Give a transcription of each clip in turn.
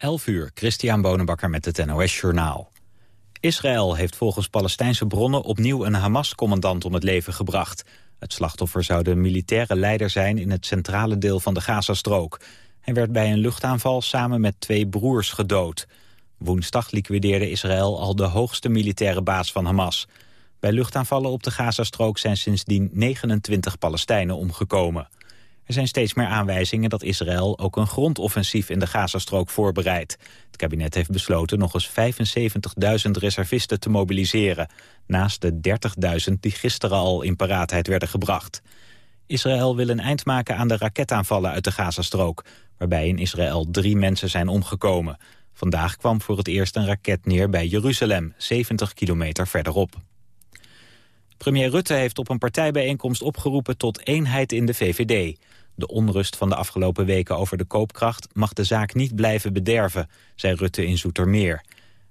11 uur, Christian Bonenbakker met het NOS Journaal. Israël heeft volgens Palestijnse bronnen opnieuw een Hamas-commandant om het leven gebracht. Het slachtoffer zou de militaire leider zijn in het centrale deel van de Gazastrook. Hij werd bij een luchtaanval samen met twee broers gedood. Woensdag liquideerde Israël al de hoogste militaire baas van Hamas. Bij luchtaanvallen op de Gazastrook zijn sindsdien 29 Palestijnen omgekomen. Er zijn steeds meer aanwijzingen dat Israël ook een grondoffensief in de Gazastrook voorbereidt. Het kabinet heeft besloten nog eens 75.000 reservisten te mobiliseren, naast de 30.000 die gisteren al in paraatheid werden gebracht. Israël wil een eind maken aan de raketaanvallen uit de Gazastrook, waarbij in Israël drie mensen zijn omgekomen. Vandaag kwam voor het eerst een raket neer bij Jeruzalem, 70 kilometer verderop. Premier Rutte heeft op een partijbijeenkomst opgeroepen tot eenheid in de VVD. De onrust van de afgelopen weken over de koopkracht mag de zaak niet blijven bederven, zei Rutte in Zoetermeer.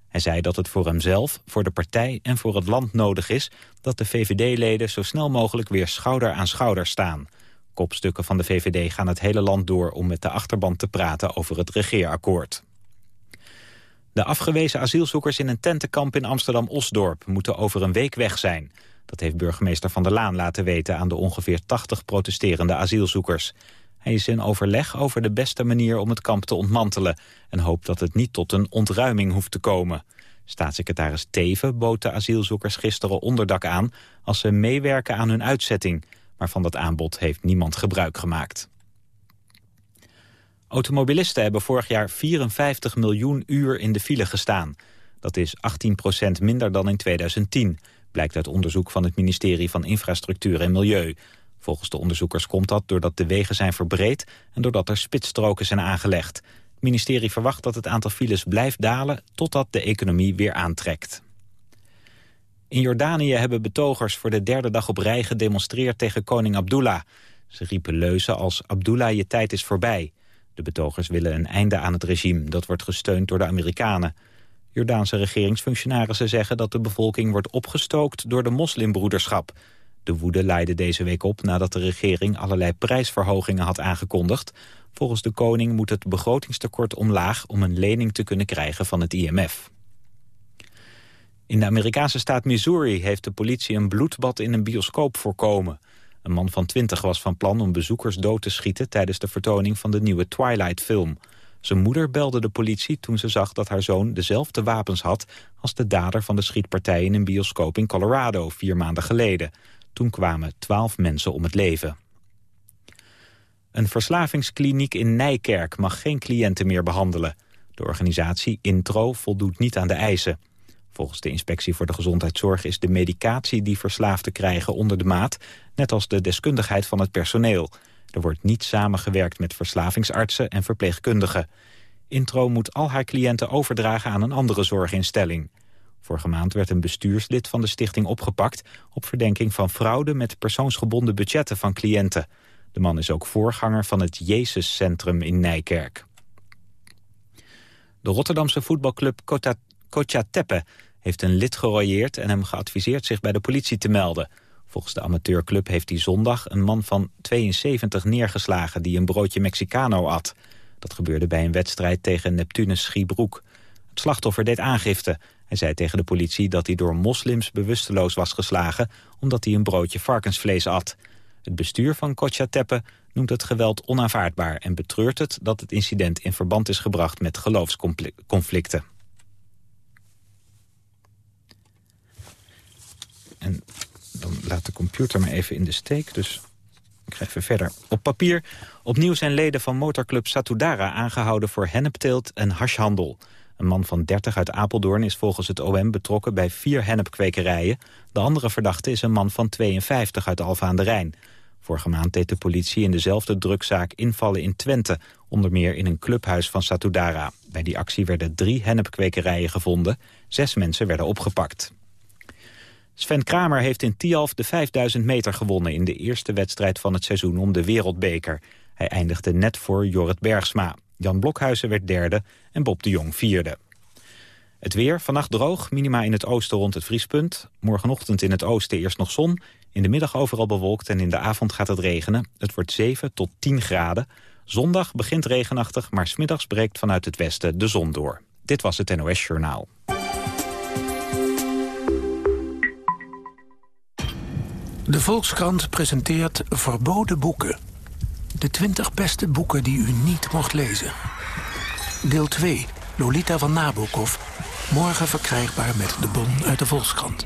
Hij zei dat het voor hemzelf, voor de partij en voor het land nodig is dat de VVD-leden zo snel mogelijk weer schouder aan schouder staan. Kopstukken van de VVD gaan het hele land door om met de achterban te praten over het regeerakkoord. De afgewezen asielzoekers in een tentenkamp in Amsterdam-Osdorp moeten over een week weg zijn. Dat heeft burgemeester Van der Laan laten weten aan de ongeveer 80 protesterende asielzoekers. Hij is in overleg over de beste manier om het kamp te ontmantelen... en hoopt dat het niet tot een ontruiming hoeft te komen. Staatssecretaris Teven bood de asielzoekers gisteren onderdak aan... als ze meewerken aan hun uitzetting. Maar van dat aanbod heeft niemand gebruik gemaakt. Automobilisten hebben vorig jaar 54 miljoen uur in de file gestaan. Dat is 18% minder dan in 2010 blijkt uit onderzoek van het ministerie van Infrastructuur en Milieu. Volgens de onderzoekers komt dat doordat de wegen zijn verbreed en doordat er spitsstroken zijn aangelegd. Het ministerie verwacht dat het aantal files blijft dalen totdat de economie weer aantrekt. In Jordanië hebben betogers voor de derde dag op rij gedemonstreerd tegen koning Abdullah. Ze riepen leuzen als Abdullah je tijd is voorbij. De betogers willen een einde aan het regime, dat wordt gesteund door de Amerikanen. Jordaanse regeringsfunctionarissen zeggen dat de bevolking wordt opgestookt door de moslimbroederschap. De woede leidde deze week op nadat de regering allerlei prijsverhogingen had aangekondigd. Volgens de koning moet het begrotingstekort omlaag om een lening te kunnen krijgen van het IMF. In de Amerikaanse staat Missouri heeft de politie een bloedbad in een bioscoop voorkomen. Een man van 20 was van plan om bezoekers dood te schieten tijdens de vertoning van de nieuwe Twilight-film. Zijn moeder belde de politie toen ze zag dat haar zoon dezelfde wapens had... als de dader van de schietpartij in een bioscoop in Colorado vier maanden geleden. Toen kwamen twaalf mensen om het leven. Een verslavingskliniek in Nijkerk mag geen cliënten meer behandelen. De organisatie Intro voldoet niet aan de eisen. Volgens de Inspectie voor de Gezondheidszorg is de medicatie die verslaafden krijgen onder de maat... net als de deskundigheid van het personeel... Er wordt niet samengewerkt met verslavingsartsen en verpleegkundigen. Intro moet al haar cliënten overdragen aan een andere zorginstelling. Vorige maand werd een bestuurslid van de stichting opgepakt... op verdenking van fraude met persoonsgebonden budgetten van cliënten. De man is ook voorganger van het Jezuscentrum in Nijkerk. De Rotterdamse voetbalclub Kota heeft een lid gerooieerd... en hem geadviseerd zich bij de politie te melden... Volgens de amateurclub heeft hij zondag een man van 72 neergeslagen... die een broodje Mexicano at. Dat gebeurde bij een wedstrijd tegen Neptunus Schiebroek. Het slachtoffer deed aangifte. Hij zei tegen de politie dat hij door moslims bewusteloos was geslagen... omdat hij een broodje varkensvlees at. Het bestuur van Tepe noemt het geweld onaanvaardbaar... en betreurt het dat het incident in verband is gebracht met geloofsconflicten. En dan laat de computer me even in de steek. Dus ik ga even verder. Op papier opnieuw zijn leden van motorclub Satudara aangehouden voor hennepteelt en hashhandel. Een man van 30 uit Apeldoorn is volgens het OM betrokken bij vier hennepkwekerijen. De andere verdachte is een man van 52 uit Alfa aan de Rijn. Vorige maand deed de politie in dezelfde drukzaak invallen in Twente, onder meer in een clubhuis van Satudara. Bij die actie werden drie hennepkwekerijen gevonden. Zes mensen werden opgepakt. Sven Kramer heeft in Tialf de 5000 meter gewonnen... in de eerste wedstrijd van het seizoen om de Wereldbeker. Hij eindigde net voor Jorrit Bergsma. Jan Blokhuizen werd derde en Bob de Jong vierde. Het weer, vannacht droog, minima in het oosten rond het vriespunt. Morgenochtend in het oosten eerst nog zon. In de middag overal bewolkt en in de avond gaat het regenen. Het wordt 7 tot 10 graden. Zondag begint regenachtig, maar smiddags breekt vanuit het westen de zon door. Dit was het NOS Journaal. De Volkskrant presenteert Verboden Boeken. De 20 beste boeken die u niet mocht lezen. Deel 2, Lolita van Nabokov. Morgen verkrijgbaar met de bon uit de Volkskrant.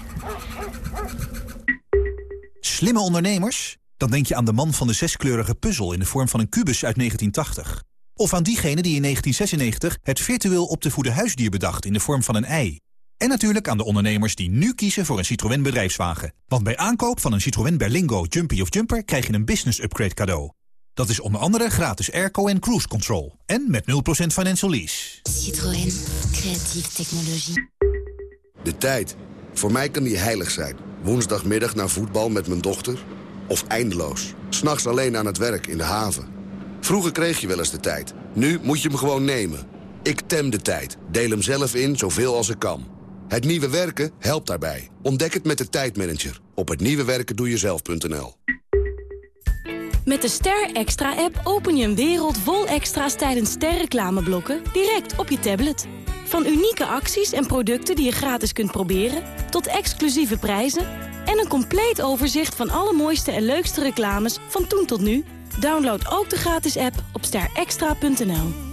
Slimme ondernemers? Dan denk je aan de man van de zeskleurige puzzel in de vorm van een kubus uit 1980. Of aan diegene die in 1996 het virtueel op te voeden huisdier bedacht in de vorm van een ei. En natuurlijk aan de ondernemers die nu kiezen voor een Citroën bedrijfswagen. Want bij aankoop van een Citroën Berlingo, Jumpy of Jumper krijg je een business upgrade cadeau. Dat is onder andere gratis airco en cruise control. En met 0% financial lease. Citroën. Creatieve technologie. De tijd. Voor mij kan die heilig zijn. Woensdagmiddag naar voetbal met mijn dochter. Of eindeloos. S'nachts alleen aan het werk in de haven. Vroeger kreeg je wel eens de tijd. Nu moet je hem gewoon nemen. Ik tem de tijd. Deel hem zelf in zoveel als ik kan. Het nieuwe werken helpt daarbij. Ontdek het met de tijdmanager. Op hetnieuwewerkendoejezelf.nl Met de Ster Extra-app open je een wereld vol extra's tijdens sterreclameblokken direct op je tablet. Van unieke acties en producten die je gratis kunt proberen, tot exclusieve prijzen en een compleet overzicht van alle mooiste en leukste reclames van toen tot nu. Download ook de gratis app op sterextra.nl.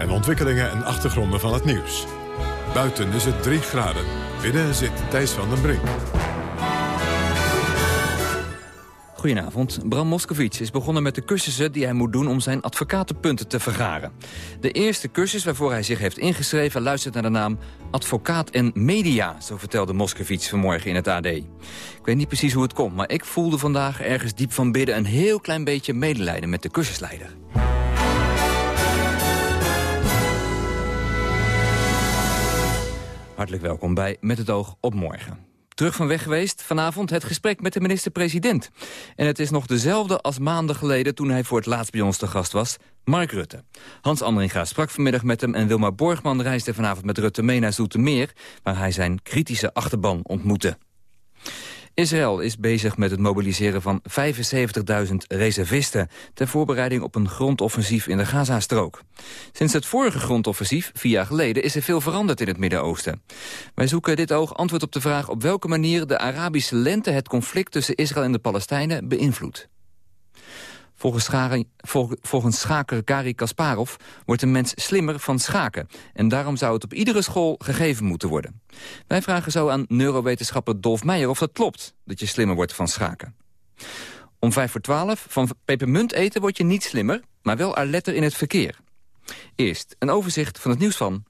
En ontwikkelingen en achtergronden van het nieuws. Buiten is het 3 graden. Binnen zit Thijs van den Brink. Goedenavond. Bram Moskowitz is begonnen met de cursussen die hij moet doen om zijn advocatenpunten te vergaren. De eerste cursus waarvoor hij zich heeft ingeschreven luistert naar de naam Advocaat en Media, zo vertelde Moskowitz vanmorgen in het AD. Ik weet niet precies hoe het komt, maar ik voelde vandaag ergens diep van binnen een heel klein beetje medelijden met de cursusleider. Hartelijk welkom bij Met het oog op morgen. Terug van weg geweest, vanavond het gesprek met de minister-president. En het is nog dezelfde als maanden geleden toen hij voor het laatst bij ons te gast was, Mark Rutte. Hans Andringa sprak vanmiddag met hem en Wilma Borgman reisde vanavond met Rutte mee naar Zoetermeer, waar hij zijn kritische achterban ontmoette. Israël is bezig met het mobiliseren van 75.000 reservisten... ter voorbereiding op een grondoffensief in de Gazastrook. Sinds het vorige grondoffensief, vier jaar geleden, is er veel veranderd in het Midden-Oosten. Wij zoeken dit oog antwoord op de vraag op welke manier de Arabische lente... het conflict tussen Israël en de Palestijnen beïnvloedt. Volgens, schaker Gary Kasparov wordt een mens slimmer van schaken. En daarom zou het op iedere school gegeven moeten worden. Wij vragen zo aan neurowetenschapper Dolf Meijer of dat klopt... dat je slimmer wordt van schaken. Om vijf voor twaalf, van pepermunt eten word je niet slimmer... maar wel alerter in het verkeer. Eerst een overzicht van het nieuws van...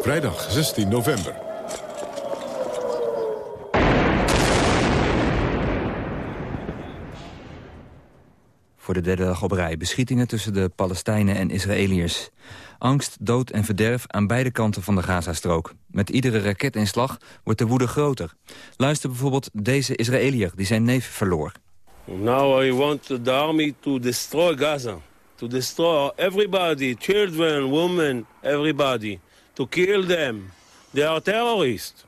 Vrijdag 16 november. Voor de derde dag op rij beschietingen tussen de Palestijnen en Israëliërs. Angst, dood en verderf aan beide kanten van de Gazastrook. Met iedere raketinslag wordt de woede groter. Luister bijvoorbeeld deze Israëliër die zijn neef verloor. Now I want the army to destroy Gaza. To destroy everybody, children, women, everybody. To kill them. They are terrorists.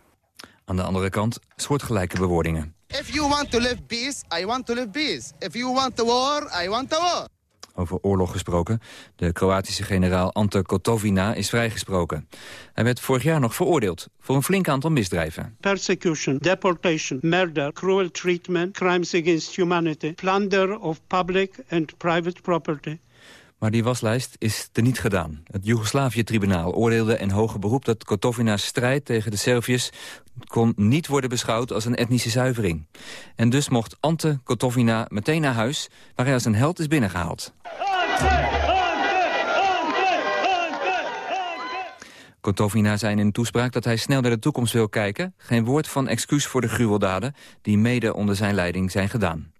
Aan de andere kant soortgelijke bewoordingen. If you want to live peace, I want to live peace. If you want a war, I want a war. Over oorlog gesproken. De Kroatische generaal Ante Kotovina is vrijgesproken. Hij werd vorig jaar nog veroordeeld voor een flink aantal misdrijven. Persecution, deportation, murder, cruel treatment, crimes against humanity, plunder of public and private property. Maar die waslijst is niet gedaan. Het Joegoslavië-tribunaal oordeelde in hoger beroep dat Kotovina's strijd tegen de Serviërs kon niet worden beschouwd als een etnische zuivering. En dus mocht Ante Kotovina meteen naar huis, waar hij als een held is binnengehaald. Kotovina zei in een toespraak dat hij snel naar de toekomst wil kijken. Geen woord van excuus voor de gruweldaden die mede onder zijn leiding zijn gedaan.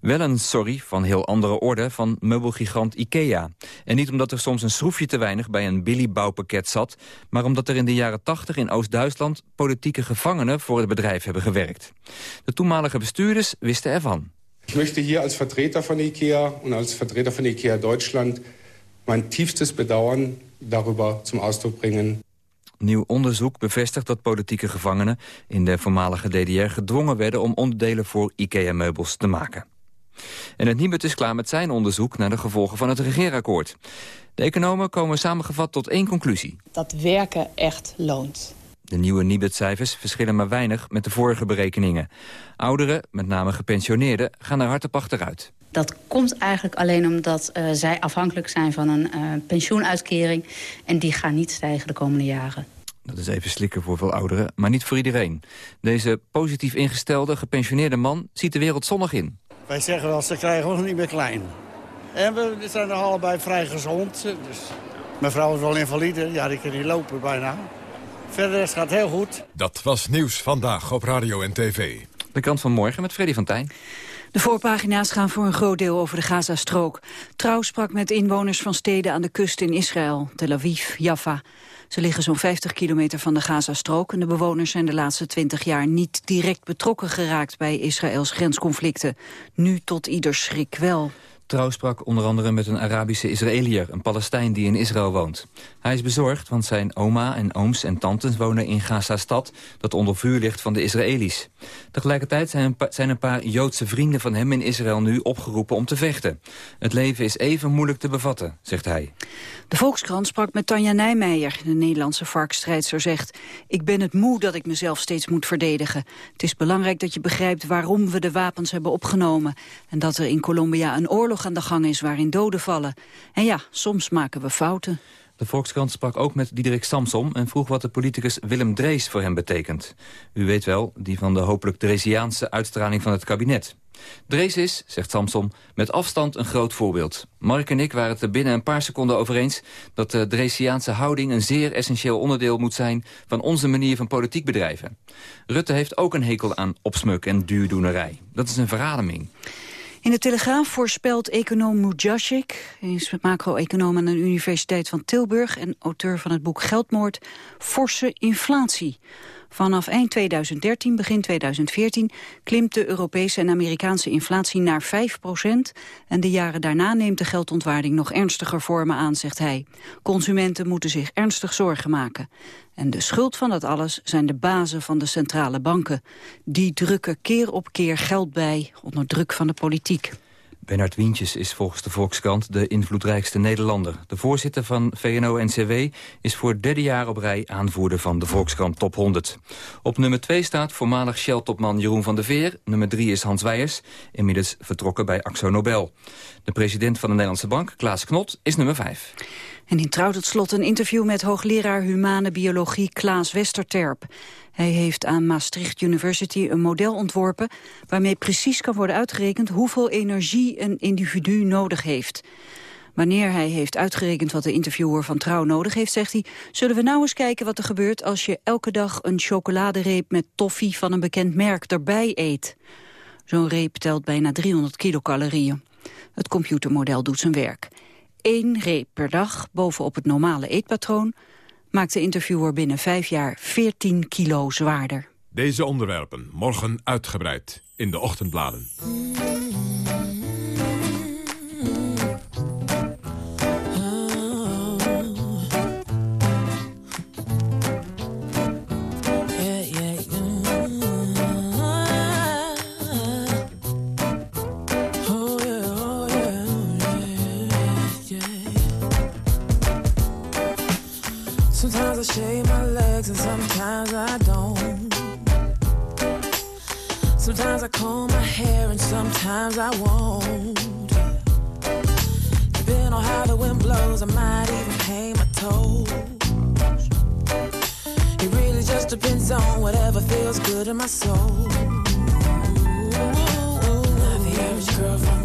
Wel een sorry van heel andere orde van meubelgigant IKEA. En niet omdat er soms een schroefje te weinig bij een Billy-bouwpakket zat... maar omdat er in de jaren 80 in Oost-Duitsland... politieke gevangenen voor het bedrijf hebben gewerkt. De toenmalige bestuurders wisten ervan. Ik möchte hier als vertreter van IKEA en als vertreter van IKEA Duitsland... mijn tiefstes Bedauern darüber zum Ausdruck bringen Nieuw onderzoek bevestigt dat politieke gevangenen in de voormalige DDR gedwongen werden om onderdelen voor IKEA-meubels te maken. En het Nibud is klaar met zijn onderzoek naar de gevolgen van het regeerakkoord. De economen komen samengevat tot één conclusie. Dat werken echt loont. De nieuwe Nibud-cijfers verschillen maar weinig met de vorige berekeningen. Ouderen, met name gepensioneerden, gaan er hard op achteruit. Dat komt eigenlijk alleen omdat uh, zij afhankelijk zijn van een uh, pensioenuitkering. En die gaan niet stijgen de komende jaren. Dat is even slikken voor veel ouderen, maar niet voor iedereen. Deze positief ingestelde, gepensioneerde man ziet de wereld zonnig in. Wij zeggen wel, ze krijgen ons niet meer klein. En we zijn nog allebei vrij gezond. Dus mijn vrouw is wel invalide, ja, die kan niet lopen bijna. Verder, het gaat heel goed. Dat was Nieuws Vandaag op Radio en TV. De krant van morgen met Freddy van Tijn. De voorpagina's gaan voor een groot deel over de Gazastrook. Trouw sprak met inwoners van steden aan de kust in Israël, Tel Aviv, Jaffa. Ze liggen zo'n 50 kilometer van de Gazastrook... en de bewoners zijn de laatste 20 jaar niet direct betrokken geraakt... bij Israëls grensconflicten. Nu tot ieders schrik wel. Trouw sprak onder andere met een Arabische Israëliër, een Palestijn die in Israël woont. Hij is bezorgd, want zijn oma en ooms en tantes wonen in Gaza-stad... dat onder vuur ligt van de Israëli's. Tegelijkertijd zijn een, paar Joodse vrienden van hem in Israël nu opgeroepen om te vechten. Het leven is even moeilijk te bevatten, zegt hij. De Volkskrant sprak met Tanja Nijmeijer, de Nederlandse varkstrijdster zegt... ik ben het moe dat ik mezelf steeds moet verdedigen. Het is belangrijk dat je begrijpt waarom we de wapens hebben opgenomen... en dat er in Colombia een oorlog aan de gang is waarin doden vallen. En ja, soms maken we fouten. De Volkskrant sprak ook met Diederik Samsom en vroeg wat de politicus Willem Drees voor hem betekent. U weet wel, die van de hopelijk Dresiaanse uitstraling van het kabinet. Drees is, zegt Samsom, met afstand een groot voorbeeld. Mark en ik waren het er binnen een paar seconden over eens... dat de Dresiaanse houding een zeer essentieel onderdeel moet zijn... van onze manier van politiek bedrijven. Rutte heeft ook een hekel aan opsmuk en duurdoenerij. Dat is een verademing. In de Telegraaf voorspelt econoom Mujashik, is macro-econoom aan de Universiteit van Tilburg en auteur van het boek Geldmoord, forse inflatie. Vanaf eind 2013, begin 2014 klimt de Europese en Amerikaanse inflatie naar 5 procent. En de jaren daarna neemt de geldontwaarding nog ernstiger vormen aan, zegt hij. Consumenten moeten zich ernstig zorgen maken. En de schuld van dat alles zijn de bazen van de centrale banken. Die drukken keer op keer geld bij onder druk van de politiek. Bernard Wientjes is volgens de Volkskrant de invloedrijkste Nederlander. De voorzitter van VNO-NCW is voor derde jaar op rij aanvoerder van de Volkskrant Top 100. Op nummer 2 staat voormalig Shell-topman Jeroen van der Veer. Nummer 3 is Hans Weijers, inmiddels vertrokken bij Axo Nobel. De president van de Nederlandse Bank, Klaas Knot, is nummer 5. En in Trouw tot slot een interview met hoogleraar humane biologie Klaas Westerterp. Hij heeft aan Maastricht University een model ontworpen... waarmee precies kan worden uitgerekend hoeveel energie een individu nodig heeft. Wanneer hij heeft uitgerekend wat de interviewer van Trouw nodig heeft, zegt hij... zullen we nou eens kijken wat er gebeurt als je elke dag een chocoladereep met toffie van een bekend merk erbij eet. Zo'n reep telt bijna 300 kilocalorieën. Het computermodel doet zijn werk. Eén reep per dag bovenop het normale eetpatroon maakt de interviewer binnen vijf jaar 14 kilo zwaarder. Deze onderwerpen morgen uitgebreid in de ochtendbladen. Sometimes I shave my legs and sometimes I don't. Sometimes I comb my hair and sometimes I won't. Depending on how the wind blows, I might even paint my toes. It really just depends on whatever feels good in my soul. Not the average girl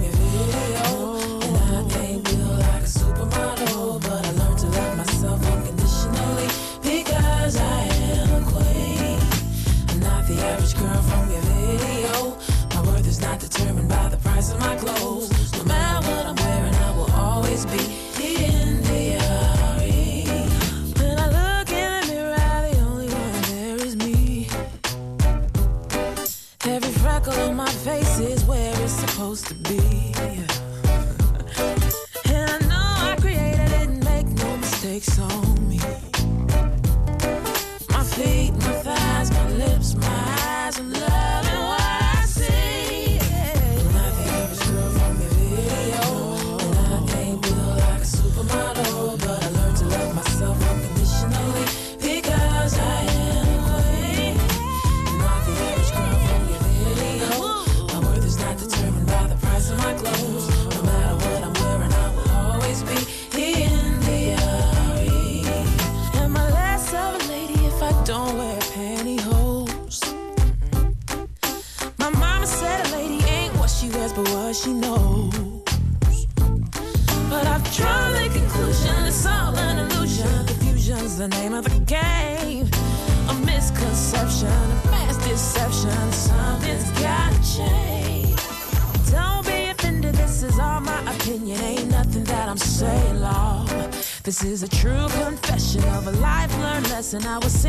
learned lesson I was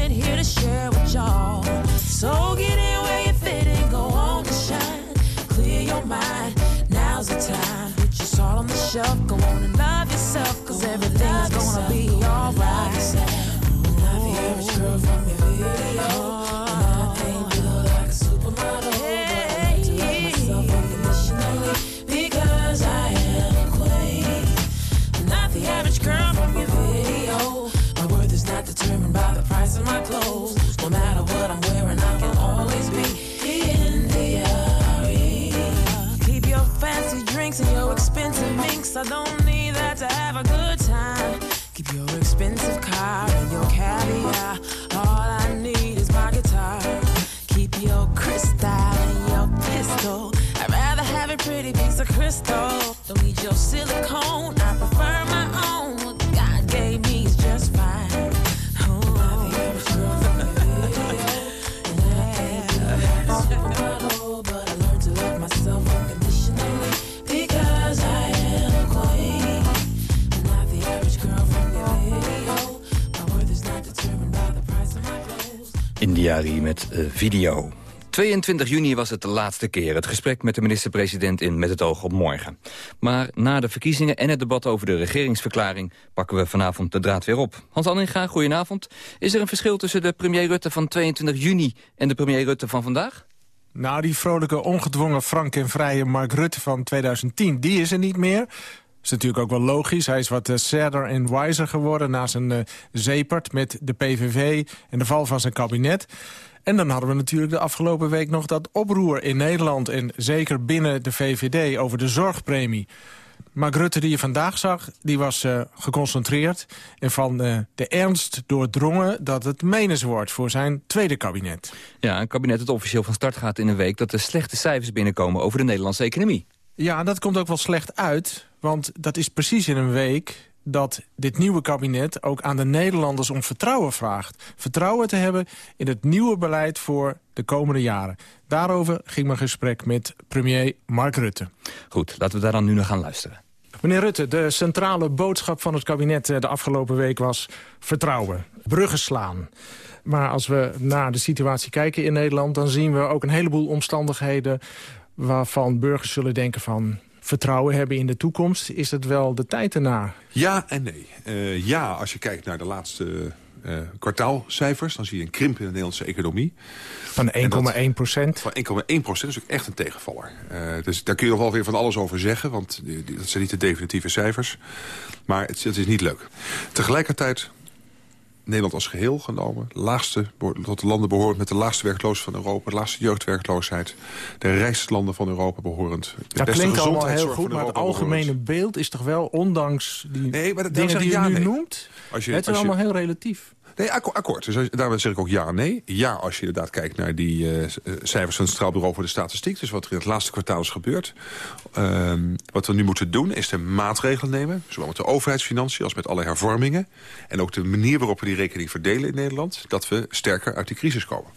video. 22 juni was het de laatste keer. Het gesprek met de minister-president in Met het oog op morgen. Maar na de verkiezingen en het debat over de regeringsverklaring... pakken we vanavond de draad weer op. Hans Anninga, goedenavond. Is er een verschil tussen de premier Rutte van 22 juni... en de premier Rutte van vandaag? Nou, die vrolijke, ongedwongen, frank en vrije Mark Rutte van 2010... die is er niet meer. is natuurlijk ook wel logisch. Hij is wat uh, sadder en wiser geworden na zijn uh, zeepert met de PVV... en de val van zijn kabinet. En dan hadden we natuurlijk de afgelopen week nog dat oproer in Nederland... en zeker binnen de VVD over de zorgpremie. Mark Rutte die je vandaag zag, die was uh, geconcentreerd... en van uh, de ernst doordrongen dat het menens wordt voor zijn tweede kabinet. Ja, een kabinet dat officieel van start gaat in een week... dat er slechte cijfers binnenkomen over de Nederlandse economie. Ja, dat komt ook wel slecht uit, want dat is precies in een week dat dit nieuwe kabinet ook aan de Nederlanders om vertrouwen vraagt. Vertrouwen te hebben in het nieuwe beleid voor de komende jaren. Daarover ging mijn gesprek met premier Mark Rutte. Goed, laten we daar dan nu naar gaan luisteren. Meneer Rutte, de centrale boodschap van het kabinet de afgelopen week was vertrouwen, bruggen slaan. Maar als we naar de situatie kijken in Nederland... dan zien we ook een heleboel omstandigheden waarvan burgers zullen denken van vertrouwen hebben in de toekomst. Is het wel de tijd erna? Ja en nee. Uh, ja, als je kijkt naar de laatste uh, kwartaalcijfers... dan zie je een krimp in de Nederlandse economie. Van 1,1 procent? Van 1,1 procent is ook echt een tegenvaller. Uh, dus daar kun je nog wel weer van alles over zeggen... want dat zijn niet de definitieve cijfers. Maar het, het is niet leuk. Tegelijkertijd Nederland als geheel genomen. Laagste, tot de landen behorend met de laagste werkloosheid van Europa. De laagste jeugdwerkloosheid. De rijkste landen van Europa behorend. De dat klinkt allemaal heel goed, maar het algemene behorend. beeld is toch wel, ondanks die nee, maar dat, dingen die je ja, nu nee. noemt... Als je, het is je, allemaal heel relatief. Nee, akkoord. Dus daarom zeg ik ook ja nee. Ja, als je inderdaad kijkt naar die uh, cijfers van het Centraal Bureau voor de Statistiek. Dus wat er in het laatste kwartaal is gebeurd. Uh, wat we nu moeten doen is de maatregelen nemen. Zowel met de overheidsfinanciën als met alle hervormingen. En ook de manier waarop we die rekening verdelen in Nederland. Dat we sterker uit die crisis komen.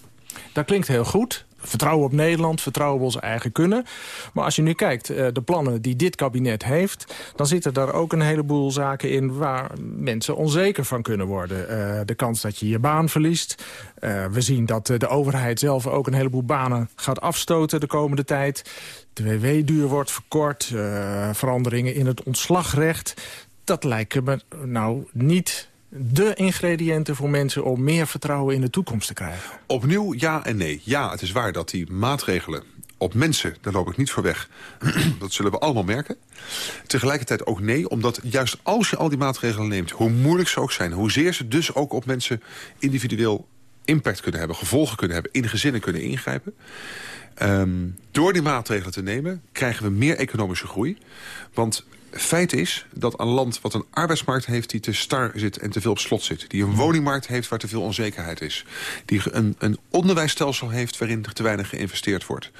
Dat klinkt heel goed. Vertrouwen op Nederland, vertrouwen op onze eigen kunnen. Maar als je nu kijkt, uh, de plannen die dit kabinet heeft... dan zitten daar ook een heleboel zaken in waar mensen onzeker van kunnen worden. Uh, de kans dat je je baan verliest. Uh, we zien dat de overheid zelf ook een heleboel banen gaat afstoten de komende tijd. De WW-duur wordt verkort, veranderingen in het ontslagrecht. Dat lijken me nou niet de ingrediënten voor mensen om meer vertrouwen in de toekomst te krijgen? Opnieuw ja en nee. Ja, het is waar dat die maatregelen op mensen, daar loop ik niet voor weg. dat zullen we allemaal merken. Tegelijkertijd ook nee, omdat juist als je al die maatregelen neemt... hoe moeilijk ze ook zijn, hoezeer ze dus ook op mensen individueel impact kunnen hebben... gevolgen kunnen hebben, in gezinnen kunnen ingrijpen... Um, door die maatregelen te nemen krijgen we meer economische groei. Want Feit is dat een land wat een arbeidsmarkt heeft die te star zit en te veel op slot zit. Die een woningmarkt heeft waar te veel onzekerheid is. Die een, een onderwijsstelsel heeft waarin te weinig geïnvesteerd wordt.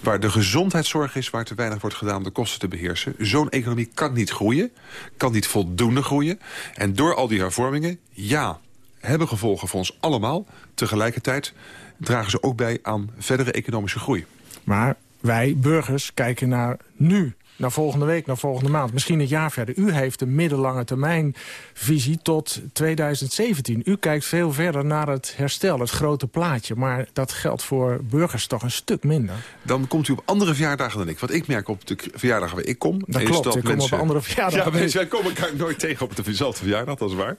Waar de gezondheidszorg is waar te weinig wordt gedaan om de kosten te beheersen. Zo'n economie kan niet groeien. Kan niet voldoende groeien. En door al die hervormingen, ja, hebben gevolgen voor ons allemaal. Tegelijkertijd dragen ze ook bij aan verdere economische groei. Maar wij, burgers, kijken naar nu naar volgende week, naar volgende maand. Misschien een jaar verder. U heeft een middellange termijn visie tot 2017. U kijkt veel verder naar het herstel, het grote plaatje. Maar dat geldt voor burgers toch een stuk minder. Dan komt u op andere verjaardagen dan ik. Wat ik merk op de verjaardagen waar ik kom... Dat klopt, dat ik mensen... kom op andere verjaardagen. Ja, mensen, wij komen elkaar nooit tegen op dezelfde verjaardag, dat is waar.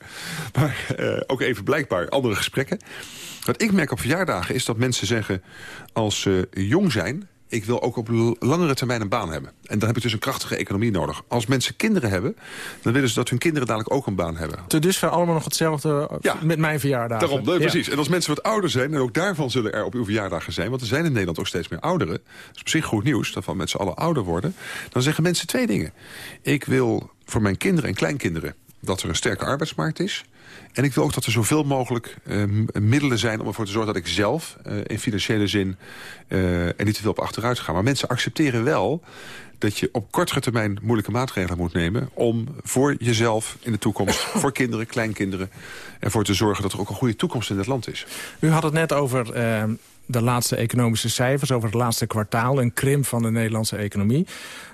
Maar uh, ook even blijkbaar andere gesprekken. Wat ik merk op verjaardagen is dat mensen zeggen... als ze jong zijn ik wil ook op langere termijn een baan hebben. En dan heb ik dus een krachtige economie nodig. Als mensen kinderen hebben, dan willen ze dat hun kinderen dadelijk ook een baan hebben. Te dusver allemaal nog hetzelfde ja, met mijn verjaardag. Daarom, precies. En als mensen wat ouder zijn, en ook daarvan zullen er op uw verjaardagen zijn... want er zijn in Nederland ook steeds meer ouderen. Dat is op zich goed nieuws, dat van met z'n allen ouder worden. Dan zeggen mensen twee dingen. Ik wil voor mijn kinderen en kleinkinderen dat er een sterke arbeidsmarkt is. En ik wil ook dat er zoveel mogelijk uh, middelen zijn om ervoor te zorgen dat ik zelf uh, in financiële zin uh, er niet te veel op achteruit ga. Maar mensen accepteren wel dat je op kortere termijn moeilijke maatregelen moet nemen... om voor jezelf in de toekomst, voor kinderen, kleinkinderen... ervoor te zorgen dat er ook een goede toekomst in het land is. U had het net over de laatste economische cijfers, over het laatste kwartaal... een krimp van de Nederlandse economie.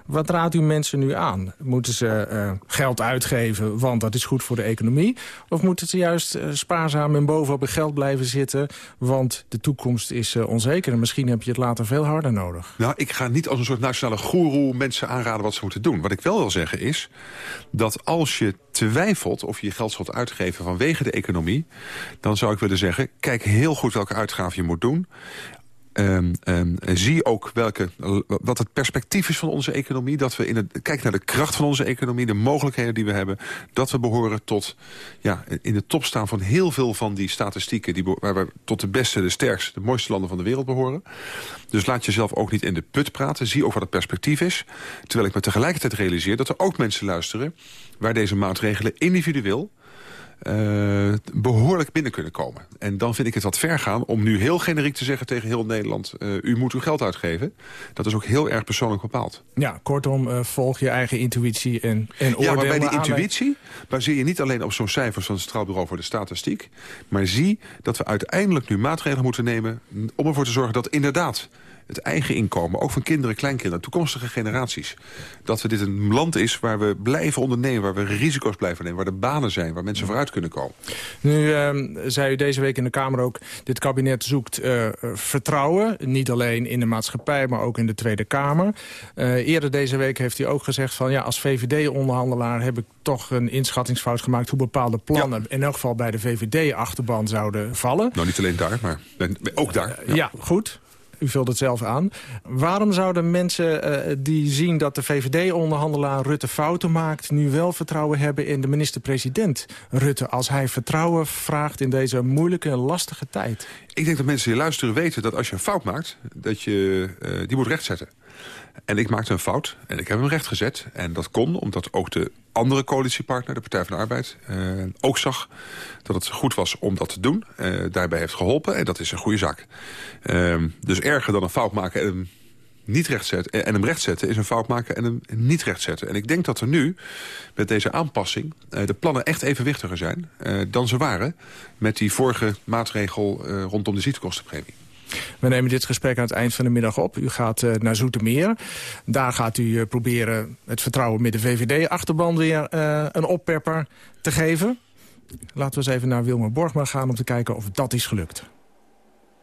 Wat raadt u mensen nu aan? Moeten ze uh, geld uitgeven, want dat is goed voor de economie? Of moeten ze juist uh, spaarzaam en bovenop het geld blijven zitten... want de toekomst is uh, onzeker en misschien heb je het later veel harder nodig? Nou, ik ga niet als een soort nationale goeroe mensen aanraden wat ze moeten doen. Wat ik wel wil zeggen is dat als je twijfelt of je je geld zult uitgeven vanwege de economie... dan zou ik willen zeggen, kijk heel goed welke uitgaven je moet doen. Um, um, zie ook welke, wat het perspectief is van onze economie. Dat we in het, kijken naar de kracht van onze economie, de mogelijkheden die we hebben. Dat we behoren tot, ja, in de top staan van heel veel van die statistieken... Die, waar we tot de beste, de sterkste, de mooiste landen van de wereld behoren. Dus laat jezelf ook niet in de put praten. Zie ook wat het perspectief is. Terwijl ik me tegelijkertijd realiseer dat er ook mensen luisteren... waar deze maatregelen individueel uh, behoorlijk binnen kunnen komen. En dan vind ik het wat ver gaan om nu heel generiek te zeggen tegen heel Nederland... Uh, u moet uw geld uitgeven. Dat is ook heel erg persoonlijk bepaald. Ja, kortom, uh, volg je eigen intuïtie en, en oordeel. Ja, maar bij die intuïtie baseer je niet alleen op zo'n cijfers... van het Straalbureau voor de Statistiek... maar zie dat we uiteindelijk nu maatregelen moeten nemen... om ervoor te zorgen dat inderdaad het eigen inkomen, ook van kinderen, kleinkinderen, toekomstige generaties. Dat we dit een land is waar we blijven ondernemen, waar we risico's blijven nemen, waar de banen zijn, waar mensen vooruit kunnen komen. Nu uh, zei u deze week in de Kamer ook, dit kabinet zoekt uh, vertrouwen, niet alleen in de maatschappij, maar ook in de Tweede Kamer. Uh, eerder deze week heeft u ook gezegd van ja, als VVD-onderhandelaar heb ik toch een inschattingsfout gemaakt hoe bepaalde plannen in elk geval bij de VVD-achterban zouden vallen. Nou, niet alleen daar, maar ook daar. ja, ja goed u vult het zelf aan. Waarom zouden mensen uh, die zien dat de VVD-onderhandelaar Rutte fouten maakt... nu wel vertrouwen hebben in de minister-president Rutte... als hij vertrouwen vraagt in deze moeilijke lastige tijd? Ik denk dat mensen die luisteren weten dat als je een fout maakt... dat je uh, die moet rechtzetten. En ik maakte een fout en ik heb hem rechtgezet. En dat kon omdat ook de andere coalitiepartner, de Partij van de Arbeid... Uh, ook zag dat het goed was om dat te doen. Uh, daarbij heeft geholpen en dat is een goede zaak. Uh, dus erger dan een fout maken en hem niet rechtzetten, en hem rechtzetten... is een fout maken en hem niet rechtzetten. En ik denk dat er nu, met deze aanpassing... Uh, de plannen echt evenwichtiger zijn dan ze waren... met die vorige maatregel rondom de ziektekostenpremie. We nemen dit gesprek aan het eind van de middag op. U gaat uh, naar Zoetermeer. Daar gaat u uh, proberen het vertrouwen met de VVD-achterban weer uh, een oppepper te geven. Laten we eens even naar Wilma Borgma gaan om te kijken of dat is gelukt.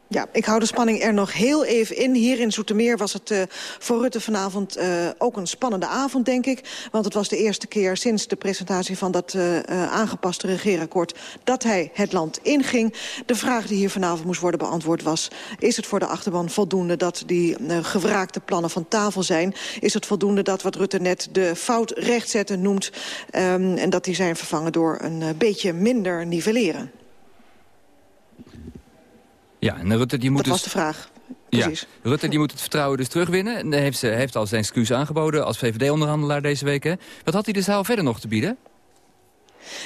Ja, ik hou de spanning er nog heel even in. Hier in Zoetermeer was het uh, voor Rutte vanavond uh, ook een spannende avond, denk ik. Want het was de eerste keer sinds de presentatie van dat uh, aangepaste regeerakkoord... dat hij het land inging. De vraag die hier vanavond moest worden beantwoord was... is het voor de achterban voldoende dat die gewraakte plannen van tafel zijn? Is het voldoende dat wat Rutte net de fout rechtzetten noemt... Um, en dat die zijn vervangen door een beetje minder nivelleren? Ja, en Rutte die moet dat dus... was de vraag. Precies. Ja, Rutte die moet het vertrouwen dus terugwinnen. En heeft, ze, heeft al zijn excuus aangeboden als VVD-onderhandelaar deze week. Hè? Wat had hij de zaal verder nog te bieden?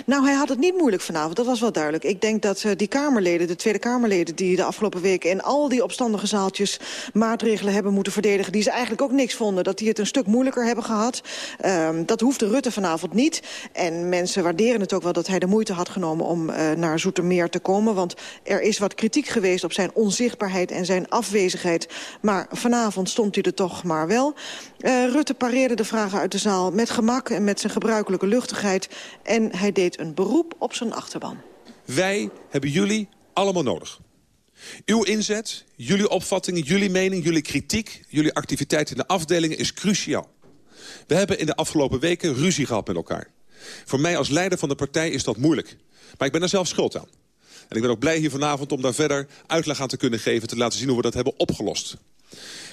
Nou, hij had het niet moeilijk vanavond, dat was wel duidelijk. Ik denk dat uh, die Kamerleden, de Tweede Kamerleden... die de afgelopen weken in al die opstandige zaaltjes maatregelen hebben moeten verdedigen... die ze eigenlijk ook niks vonden, dat die het een stuk moeilijker hebben gehad. Um, dat hoefde Rutte vanavond niet. En mensen waarderen het ook wel dat hij de moeite had genomen... om uh, naar Zoetermeer te komen. Want er is wat kritiek geweest op zijn onzichtbaarheid en zijn afwezigheid. Maar vanavond stond hij er toch maar wel. Uh, Rutte pareerde de vragen uit de zaal met gemak en met zijn gebruikelijke luchtigheid. En hij deed een beroep op zijn achterban. Wij hebben jullie allemaal nodig. Uw inzet, jullie opvattingen, jullie mening, jullie kritiek... jullie activiteit in de afdelingen is cruciaal. We hebben in de afgelopen weken ruzie gehad met elkaar. Voor mij als leider van de partij is dat moeilijk. Maar ik ben er zelf schuld aan. En ik ben ook blij hier vanavond om daar verder uitleg aan te kunnen geven... te laten zien hoe we dat hebben opgelost.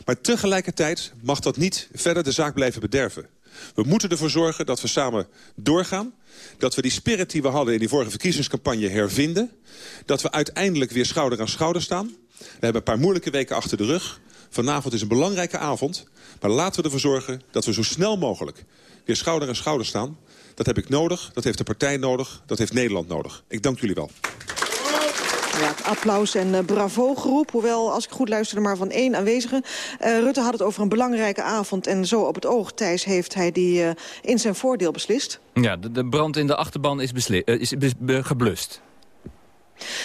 Maar tegelijkertijd mag dat niet verder de zaak blijven bederven. We moeten ervoor zorgen dat we samen doorgaan. Dat we die spirit die we hadden in die vorige verkiezingscampagne hervinden. Dat we uiteindelijk weer schouder aan schouder staan. We hebben een paar moeilijke weken achter de rug. Vanavond is een belangrijke avond. Maar laten we ervoor zorgen dat we zo snel mogelijk weer schouder aan schouder staan. Dat heb ik nodig, dat heeft de partij nodig, dat heeft Nederland nodig. Ik dank jullie wel. Applaus en uh, bravo geroep. Hoewel, als ik goed luisterde, maar van één aanwezige. Uh, Rutte had het over een belangrijke avond. En zo op het oog, Thijs, heeft hij die uh, in zijn voordeel beslist. Ja, de, de brand in de achterban is, is geblust.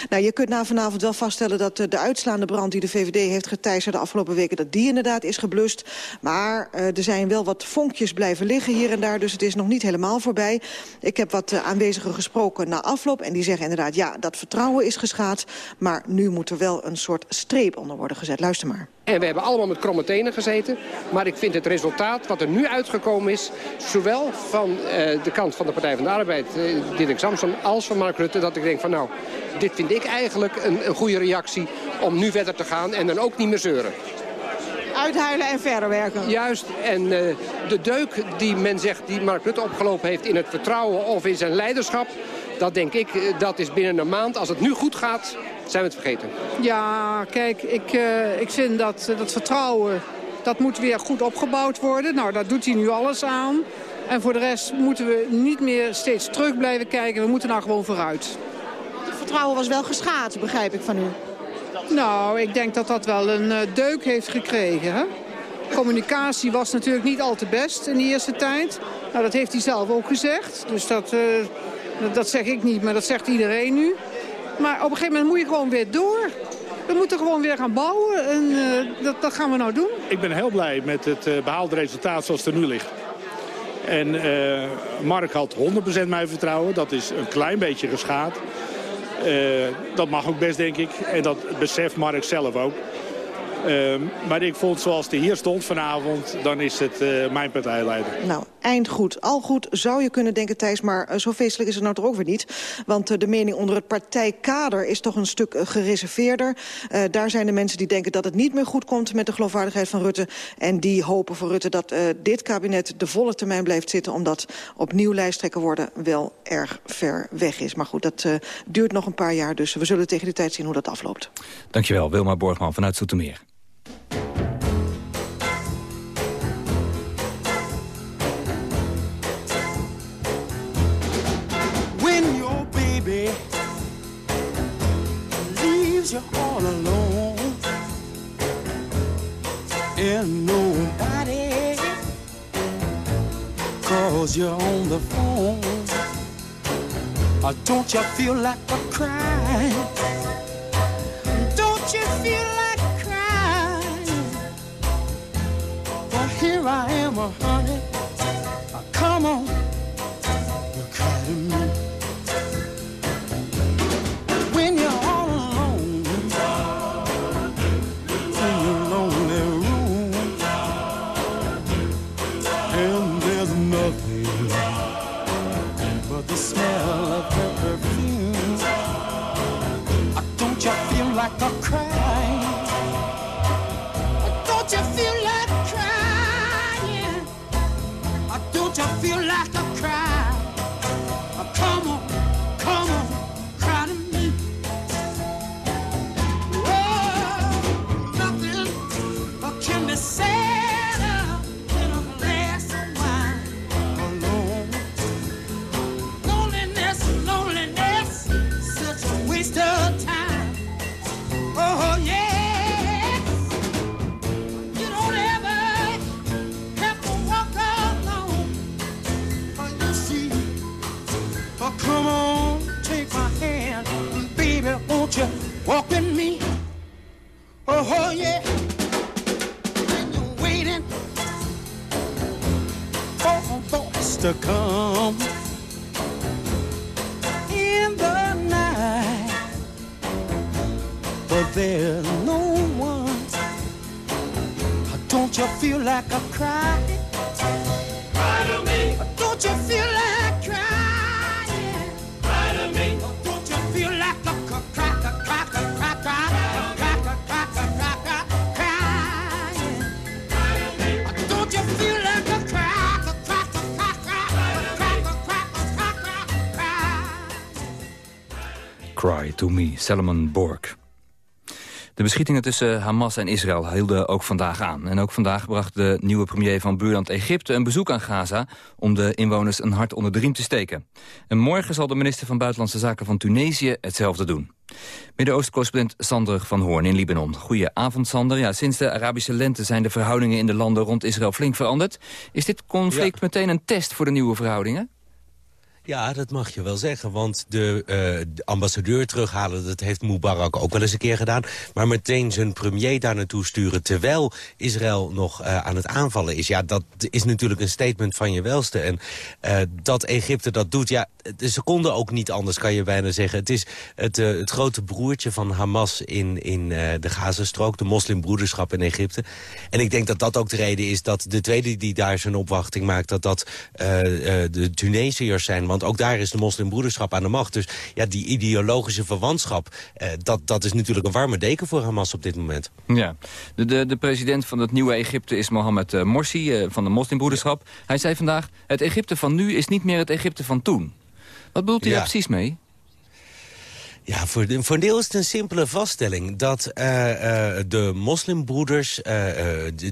Nou, je kunt na vanavond wel vaststellen dat uh, de uitslaande brand die de VVD heeft geteisterd de afgelopen weken, dat die inderdaad is geblust. Maar uh, er zijn wel wat vonkjes blijven liggen hier en daar, dus het is nog niet helemaal voorbij. Ik heb wat uh, aanwezigen gesproken na afloop en die zeggen inderdaad, ja, dat vertrouwen is geschaad. Maar nu moet er wel een soort streep onder worden gezet. Luister maar. En we hebben allemaal met kromme tenen gezeten. Maar ik vind het resultaat wat er nu uitgekomen is... zowel van uh, de kant van de Partij van de Arbeid, uh, Dirk Samson... als van Mark Rutte, dat ik denk van nou... dit vind ik eigenlijk een, een goede reactie om nu verder te gaan... en dan ook niet meer zeuren. Uithuilen en verder werken. Juist. En uh, de deuk die men zegt die Mark Rutte opgelopen heeft... in het vertrouwen of in zijn leiderschap... dat denk ik, dat is binnen een maand, als het nu goed gaat zijn we het vergeten? Ja, kijk, ik, uh, ik vind dat uh, dat vertrouwen... dat moet weer goed opgebouwd worden. Nou, daar doet hij nu alles aan. En voor de rest moeten we niet meer steeds terug blijven kijken. We moeten nou gewoon vooruit. Het vertrouwen was wel geschaad, begrijp ik van u. Nou, ik denk dat dat wel een uh, deuk heeft gekregen. Hè? Communicatie was natuurlijk niet al te best in de eerste tijd. Nou, dat heeft hij zelf ook gezegd. Dus dat, dat, dat zeg ik niet, maar dat zegt iedereen nu. Maar op een gegeven moment moet je gewoon weer door. We moeten gewoon weer gaan bouwen en uh, dat, dat gaan we nou doen. Ik ben heel blij met het uh, behaalde resultaat zoals het er nu ligt. En uh, Mark had 100% mijn vertrouwen. Dat is een klein beetje geschaad. dat mag ook best, denk ik. En dat beseft Mark zelf ook. Uh, maar ik vond zoals hij hier stond vanavond, dan is het uh, mijn partijleider. Nou, eind goed. Al goed zou je kunnen denken, Thijs, maar uh, zo feestelijk is het nou toch ook weer niet. Want de mening onder het partijkader is toch een stuk gereserveerder. daar zijn de mensen die denken dat het niet meer goed komt met de geloofwaardigheid van Rutte. En die hopen voor Rutte dat dit kabinet de volle termijn blijft zitten. Omdat opnieuw lijsttrekker worden wel erg ver weg is. Maar goed, dat duurt nog een paar jaar, dus we zullen tegen die tijd zien hoe dat afloopt. Dankjewel, Wilma Borgman vanuit Zoetermeer. you all alone and nobody calls you on the phone. Or don't you feel like a crying? Oh, honey, come on, cry? To Me, Salomon Borg. De beschietingen tussen Hamas en Israël hielden ook vandaag aan. En ook vandaag bracht de nieuwe premier van buurland Egypte een bezoek aan Gaza... om de inwoners een hart onder de riem te steken. En morgen zal de minister van Buitenlandse Zaken van Tunesië hetzelfde doen. Midden-Oosten-correspondent Sander van Hoorn in Libanon. Goedenavond, Sander. Ja, sinds de Arabische lente zijn de verhoudingen in de landen rond Israël flink veranderd. Is dit conflict meteen een test voor de nieuwe verhoudingen? Ja, dat mag je wel zeggen. Want de, eh, de ambassadeur terughalen, dat heeft Mubarak ook wel eens een keer gedaan. Maar meteen zijn premier daar naartoe sturen... terwijl Israël nog eh, aan het aanvallen is. Ja, dat is natuurlijk een statement van je welste. En eh, dat Egypte dat doet, ja, ze konden ook niet anders, kan je bijna zeggen. Het is het, het grote broertje van Hamas in, in de Gazastrook... de moslimbroederschap in Egypte. En ik denk dat dat ook de reden is dat de tweede die daar zijn opwachting maakt... dat dat de Tunesiërs zijn. Want ook daar is de moslimbroederschap aan de macht. Dus ja, die ideologische verwantschap... eh, dat, dat is natuurlijk een warme deken voor Hamas op dit moment. Ja, de, de, de president van het nieuwe Egypte is Mohammed eh, Morsi eh, van de moslimbroederschap. Hij zei vandaag, het Egypte van nu is niet meer het Egypte van toen. Wat bedoelt hij Ja. daar precies mee? Ja, voor, de, een deel is het een simpele vaststelling. Dat eh, eh, de moslimbroeders, eh,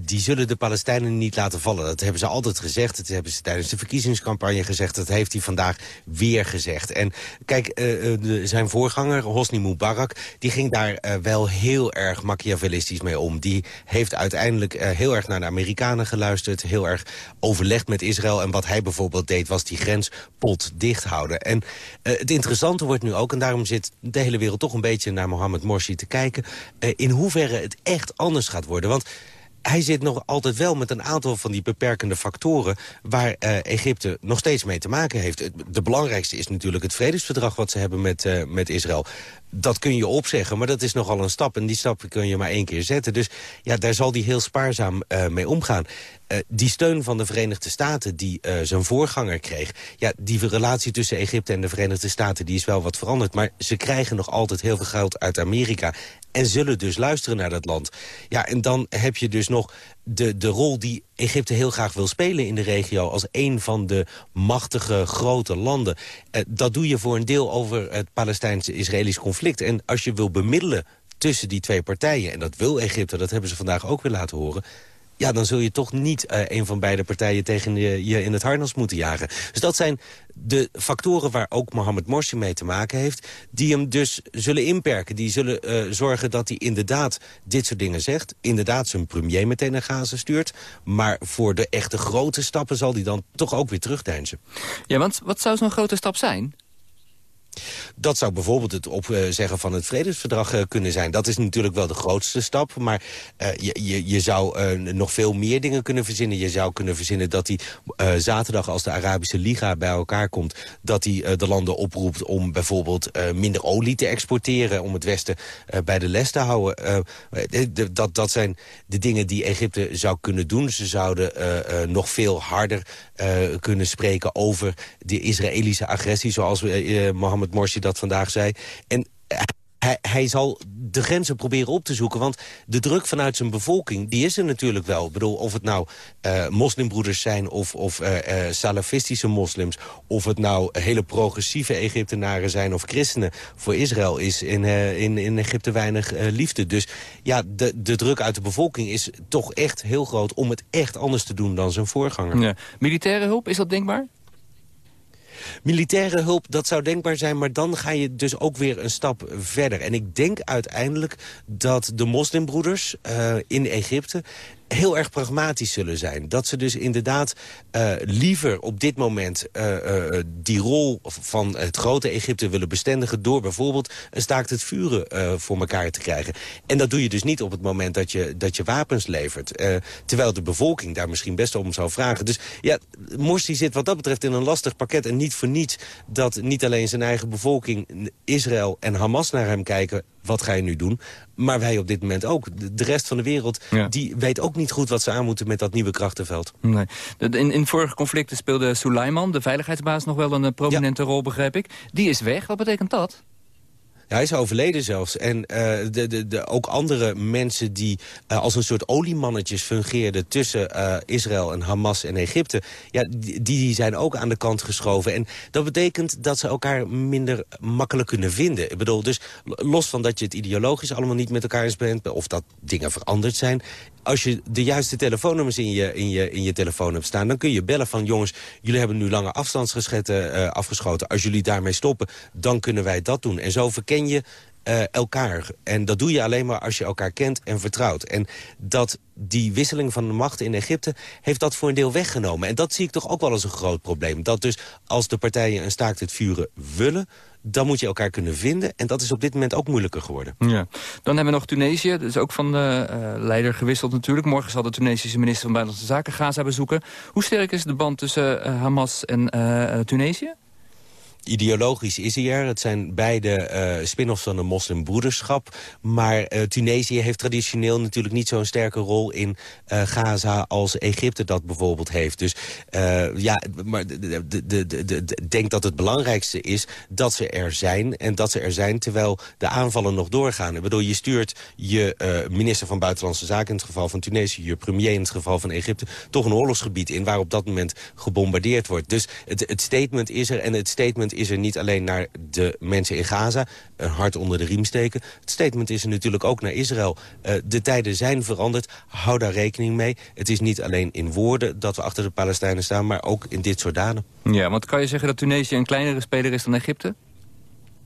die, zullen de Palestijnen niet laten vallen. Dat hebben ze altijd gezegd. Dat hebben ze tijdens de verkiezingscampagne gezegd. Dat heeft hij vandaag weer gezegd. En kijk, zijn voorganger, Hosni Mubarak... die ging daar wel heel erg machiavellistisch mee om. Die heeft uiteindelijk heel erg naar de Amerikanen geluisterd. Heel erg overlegd met Israël. En wat hij bijvoorbeeld deed, was die grens pot dicht houden. En het interessante wordt nu ook, en daarom zit de hele wereld toch een beetje naar Mohammed Morsi te kijken... eh, in hoeverre het echt anders gaat worden. Want hij zit nog altijd wel met een aantal van die beperkende factoren... waar eh, Egypte nog steeds mee te maken heeft. De belangrijkste is natuurlijk het vredesverdrag wat ze hebben met, eh, met Israël. Dat kun je opzeggen, maar dat is nogal een stap. En die stap kun je maar één keer zetten. Dus ja, daar zal hij heel spaarzaam mee omgaan. Eh, die steun van de Verenigde Staten die eh, zijn voorganger kreeg... ja, die relatie tussen Egypte en de Verenigde Staten die is wel wat veranderd. Maar ze krijgen nog altijd heel veel geld uit Amerika... en zullen dus luisteren naar dat land. Ja, en dan heb je dus nog de, de rol die Egypte heel graag wil spelen in de regio... als een van de machtige grote landen. Eh, dat doe je voor een deel over het Palestijnse-Israëlisch conflict. En als je wil bemiddelen tussen die twee partijen... en dat wil Egypte, dat hebben ze vandaag ook weer laten horen... ja, dan zul je toch niet eh, een van beide partijen tegen je, in het harnas moeten jagen. Dus dat zijn de factoren waar ook Mohammed Morsi mee te maken heeft... die hem dus zullen inperken. Die zullen eh, zorgen dat hij inderdaad dit soort dingen zegt. Inderdaad zijn premier meteen naar Gaza stuurt. Maar voor de echte grote stappen zal hij dan toch ook weer terugdeinzen. Ja, want wat zou zo'n grote stap zijn? Dat zou bijvoorbeeld het opzeggen van het vredesverdrag eh, kunnen zijn. Dat is natuurlijk wel de grootste stap. Maar uh, je, je, je zou nog veel meer dingen kunnen verzinnen. Je zou kunnen verzinnen dat hij zaterdag als de Arabische Liga bij elkaar komt... dat hij de landen oproept om bijvoorbeeld minder olie te exporteren... om het Westen bij de les te houden. dat, dat zijn de dingen die Egypte zou kunnen doen. Ze zouden nog veel harder kunnen spreken over de Israëlische agressie... zoals Mohammed Morsi dat vandaag zei. En hij, hij, zal de grenzen proberen op te zoeken. Want de druk vanuit zijn bevolking, die is er natuurlijk wel. Ik bedoel, of het nou uh, moslimbroeders zijn of, of uh, uh, salafistische moslims... of het nou hele progressieve Egyptenaren zijn of christenen... voor Israël is in, in, in Egypte weinig liefde. Dus ja, de, de druk uit de bevolking is toch echt heel groot... om het echt anders te doen dan zijn voorganger. Ja. Militaire hulp, is dat denkbaar? Militaire hulp, dat zou denkbaar zijn, maar dan ga je dus ook weer een stap verder. En ik denk uiteindelijk dat de moslimbroeders uh, in Egypte heel erg pragmatisch zullen zijn. Dat ze dus inderdaad uh, liever op dit moment uh, uh, die rol van het grote Egypte willen bestendigen... door bijvoorbeeld een staakt het vuren voor elkaar te krijgen. En dat doe je dus niet op het moment dat je, dat je wapens levert. terwijl de bevolking daar misschien best om zou vragen. Dus ja, Morsi zit wat dat betreft in een lastig pakket. En niet voor niets dat niet alleen zijn eigen bevolking... Israël en Hamas naar hem kijken wat ga je nu doen? Maar wij op dit moment ook. De rest van de wereld die weet ook niet goed wat ze aan moeten met dat nieuwe krachtenveld. Nee. In, in vorige conflicten speelde Suleiman, de veiligheidsbaas, nog wel een eh, prominente rol, begrijp ik. Die is weg. Wat betekent dat? Hij is overleden zelfs. En uh, de, de, de, ook andere mensen die uh, als een soort oliemannetjes fungeerden... tussen uh, Israël en Hamas en Egypte... Ja, die, die zijn ook aan de kant geschoven. En dat betekent dat ze elkaar minder makkelijk kunnen vinden. Ik bedoel, dus los van dat je het ideologisch allemaal niet met elkaar eens bent... of dat dingen veranderd zijn als je de juiste telefoonnummers in je, in, je, in je telefoon hebt staan... dan kun je bellen van jongens, jullie hebben nu lange afstandsgeschetten uh, afgeschoten. Als jullie daarmee stoppen, dan kunnen wij dat doen. En zo verken je uh, elkaar. En dat doe je alleen maar als je elkaar kent en vertrouwt. En dat die wisseling van de macht in Egypte heeft dat voor een deel weggenomen. En dat zie ik toch ook wel als een groot probleem. Dat dus als de partijen een staakt het vuren willen dan moet je elkaar kunnen vinden. En dat is op dit moment ook moeilijker geworden. Ja. Dan hebben we nog Tunesië. Dat is ook van de uh, leider gewisseld natuurlijk. Morgen zal de Tunesische minister van Buitenlandse Zaken Gaza bezoeken. Hoe sterk is de band tussen uh, Hamas en Tunesië? Ideologisch is hij er. Het zijn beide uh, spin-offs van de moslimbroederschap. Maar uh, Tunesië heeft traditioneel natuurlijk niet zo'n sterke rol in uh, Gaza... als Egypte dat bijvoorbeeld heeft. Dus ja, maar ik denk dat het belangrijkste is dat ze er zijn. En dat ze er zijn terwijl de aanvallen nog doorgaan. Ik bedoel, je stuurt je minister van Buitenlandse Zaken... in het geval van Tunesië, je premier in het geval van Egypte... toch een oorlogsgebied in waar op dat moment gebombardeerd wordt. Dus het, het statement is er en het statement is er niet alleen naar de mensen in Gaza... een hart onder de riem steken. Het statement is er natuurlijk ook naar Israël. Uh, de tijden zijn veranderd, hou daar rekening mee. Het is niet alleen in woorden dat we achter de Palestijnen staan... maar ook in dit soort daden. Ja, want kan je zeggen dat Tunesië een kleinere speler is dan Egypte?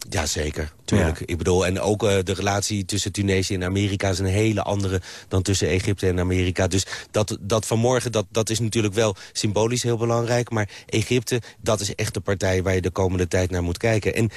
Ja, zeker. Tuurlijk. Ik bedoel, en ook uh, de relatie tussen Tunesië en Amerika is een hele andere dan tussen Egypte en Amerika. Dus dat, dat vanmorgen, dat, dat is natuurlijk wel symbolisch heel belangrijk. Maar Egypte, dat is echt de partij waar je de komende tijd naar moet kijken. En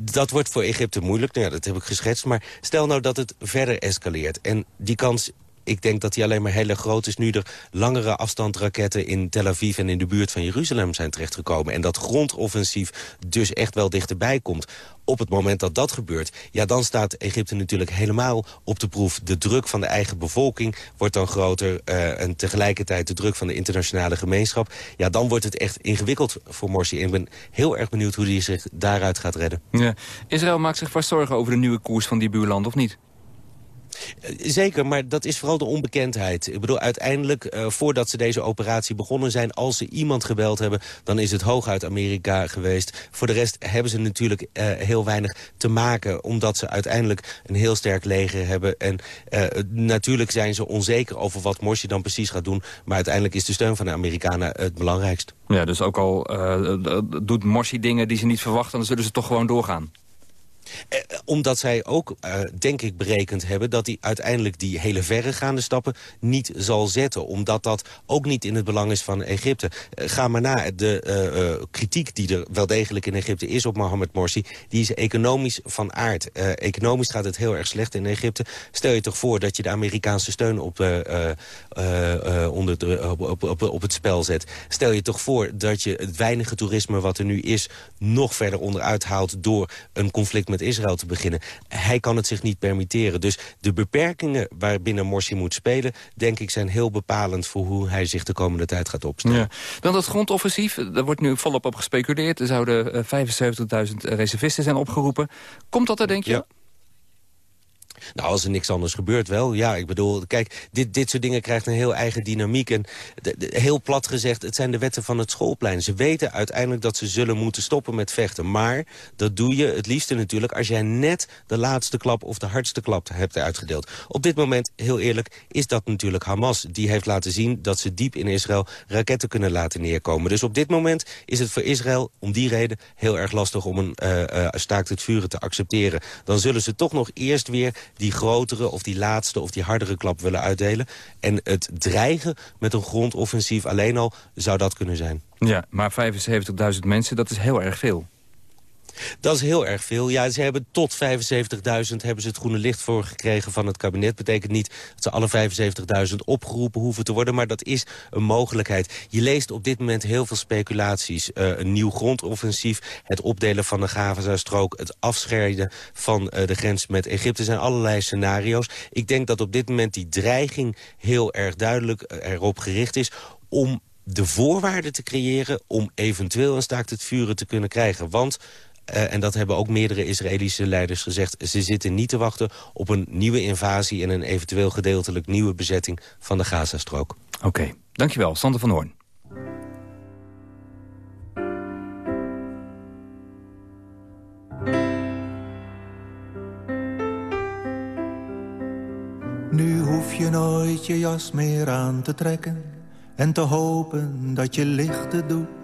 dat wordt voor Egypte moeilijk. Nou ja, dat heb ik geschetst. Maar stel nou dat het verder escaleert. En die kans ik denk dat die alleen maar heel groot is... nu er langere afstandraketten in Tel Aviv en in de buurt van Jeruzalem zijn terechtgekomen. En dat grondoffensief dus echt wel dichterbij komt. Op het moment dat dat gebeurt, ja, dan staat Egypte natuurlijk helemaal op de proef. De druk van de eigen bevolking wordt dan groter... Uh, en tegelijkertijd de druk van de internationale gemeenschap. Ja, dan wordt het echt ingewikkeld voor Morsi. En ik ben heel erg benieuwd hoe hij zich daaruit gaat redden. Ja. Israël maakt zich vast zorgen over de nieuwe koers van die buurland, of niet? Zeker, maar dat is vooral de onbekendheid. Ik bedoel, uiteindelijk, uh, voordat ze deze operatie begonnen zijn... als ze iemand gebeld hebben, dan is het hooguit Amerika geweest. Voor de rest hebben ze natuurlijk uh, heel weinig te maken... omdat ze uiteindelijk een heel sterk leger hebben. En natuurlijk zijn ze onzeker over wat Morsi dan precies gaat doen... maar uiteindelijk is de steun van de Amerikanen het belangrijkst. Ja, dus ook al doet Morsi dingen die ze niet verwachten... dan zullen ze toch gewoon doorgaan. Eh, omdat zij ook, eh, denk ik, berekend hebben... dat hij uiteindelijk die hele verregaande stappen niet zal zetten. Omdat dat ook niet in het belang is van Egypte. Eh, ga maar na. De eh, eh, kritiek die er wel degelijk in Egypte is op Mohammed Morsi... die is economisch van aard. Eh, economisch gaat het heel erg slecht in Egypte. Stel je toch voor dat je de Amerikaanse steun eh, eh, eh, eh, op, op het spel zet. Stel je toch voor dat je het weinige toerisme wat er nu is... nog verder onderuit haalt door een conflict met Israël te beginnen. Hij kan het zich niet permitteren. Dus de beperkingen waarbinnen Morsi moet spelen... denk ik zijn heel bepalend voor hoe hij zich de komende tijd gaat opstellen. Ja. Dan dat grondoffensief, daar wordt nu volop op gespeculeerd. Er zouden eh, 75.000 reservisten zijn opgeroepen. Komt dat er, denk je? Ja. Nou, als er niks anders gebeurt wel. Ja, ik bedoel, kijk, dit, dit soort dingen krijgt een heel eigen dynamiek. En heel plat gezegd, het zijn de wetten van het schoolplein. Ze weten uiteindelijk dat ze zullen moeten stoppen met vechten. Maar dat doe je het liefste natuurlijk als jij net de laatste klap of de hardste klap hebt uitgedeeld. Op dit moment, heel eerlijk, is dat natuurlijk Hamas. Die heeft laten zien dat ze diep in Israël raketten kunnen laten neerkomen. Dus op dit moment is het voor Israël om die reden heel erg lastig om een eh, eh, staakt het vuren te accepteren. Dan zullen ze toch nog eerst weer die grotere of die laatste of die hardere klap willen uitdelen. En het dreigen met een grondoffensief alleen al zou dat kunnen zijn. Ja, maar 75.000 mensen, dat is heel erg veel. Dat is heel erg veel. Ja, ze hebben tot 75.000 hebben ze het groene licht voor gekregen van het kabinet. Betekent niet dat ze alle 75.000 opgeroepen hoeven te worden, maar dat is een mogelijkheid. Je leest op dit moment heel veel speculaties. Eh, een nieuw grondoffensief, het opdelen van de Gaza-strook, het afscheiden van eh, de grens met Egypte. Er zijn allerlei scenario's. Ik denk dat op dit moment die dreiging heel erg duidelijk eh, erop gericht is om de voorwaarden te creëren om eventueel een staakt het vuren te kunnen krijgen. Want eh, en dat hebben ook meerdere Israëlische leiders gezegd... ze zitten niet te wachten op een nieuwe invasie... en een eventueel gedeeltelijk nieuwe bezetting van de Gazastrook. Oké, dankjewel. Sander van Hoorn. Nu hoef je nooit je jas meer aan te trekken en te hopen dat je lichten doet.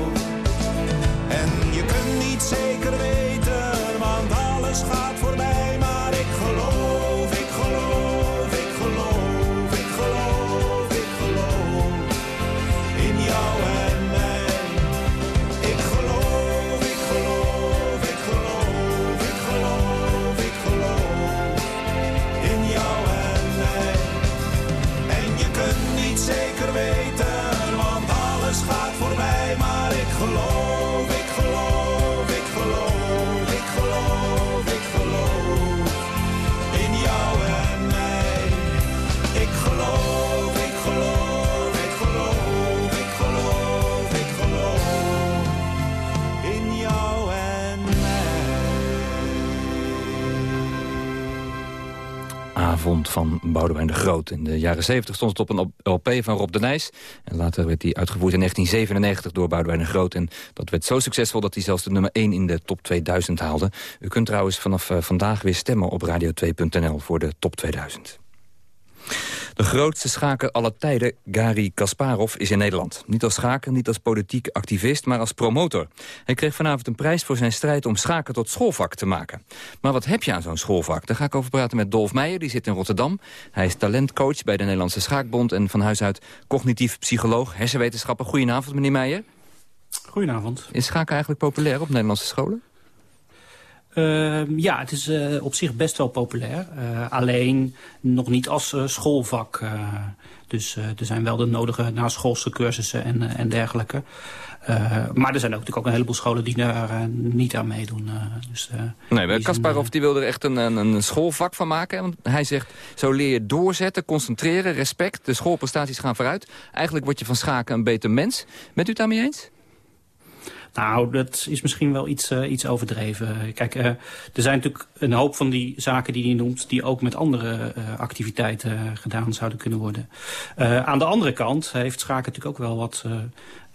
Zeker weten, want alles gaat van Boudewijn de Groot. In de jaren 70 stond het op een LP van Rob de Nijs. En later werd die uitgevoerd in 1997 door Boudewijn de Groot. En dat werd zo succesvol dat hij zelfs de nummer 1 in de top 2000 haalde. U kunt trouwens vanaf eh, vandaag weer stemmen op radio2.nl voor de top 2000. De grootste schaker aller tijden, Gary Kasparov, is in Nederland. Niet als schaker, niet als politiek activist, maar als promotor. Hij kreeg vanavond een prijs voor zijn strijd om schaken tot schoolvak te maken. Maar wat heb je aan zo'n schoolvak? Daar ga ik over praten met Dolf Meijer, die zit in Rotterdam. Hij is talentcoach bij de Nederlandse Schaakbond... en van huis uit cognitief psycholoog, hersenwetenschapper. Goedenavond, meneer Meijer. Goedenavond. Is schaken eigenlijk populair op Nederlandse scholen? Uh, ja, het is uh, op zich best wel populair. Uh, alleen nog niet als schoolvak. dus er zijn wel de nodige naschoolse cursussen en, en dergelijke. maar er zijn ook natuurlijk ook een heleboel scholen die daar niet aan meedoen. dus, nee, Kasparov die wil er echt een, een, een, schoolvak van maken. Want hij zegt, zo leer je doorzetten, concentreren, respect. De schoolprestaties gaan vooruit. Eigenlijk word je van schaken een beter mens. Bent u het daarmee eens? Nou, dat is misschien wel iets, uh, iets overdreven. Kijk, uh, er zijn natuurlijk een hoop van die zaken die hij noemt... die ook met andere uh, activiteiten gedaan zouden kunnen worden. aan de andere kant heeft schaken natuurlijk ook wel wat...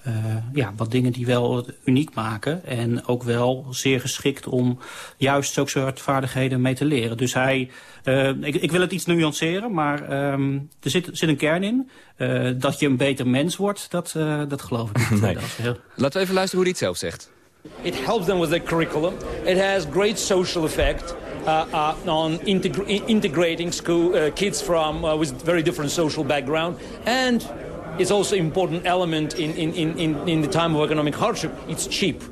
Uh, ja, wat dingen die wel uniek maken. En ook wel zeer geschikt om juist zulke soort vaardigheden mee te leren. Dus hij, uh, ik, ik wil het iets nuanceren, maar um, er zit, zit een kern in. Uh, dat je een beter mens wordt, dat, dat geloof ik niet. nee. dat heel... Laten we even luisteren hoe hij het zelf zegt. It helps them with their curriculum. It has great social effect. Uh, uh, on integ integrating school, uh, kids from uh, with very different social background, and it's also an important element in, in, in, in the time of economic hardship. It's cheap.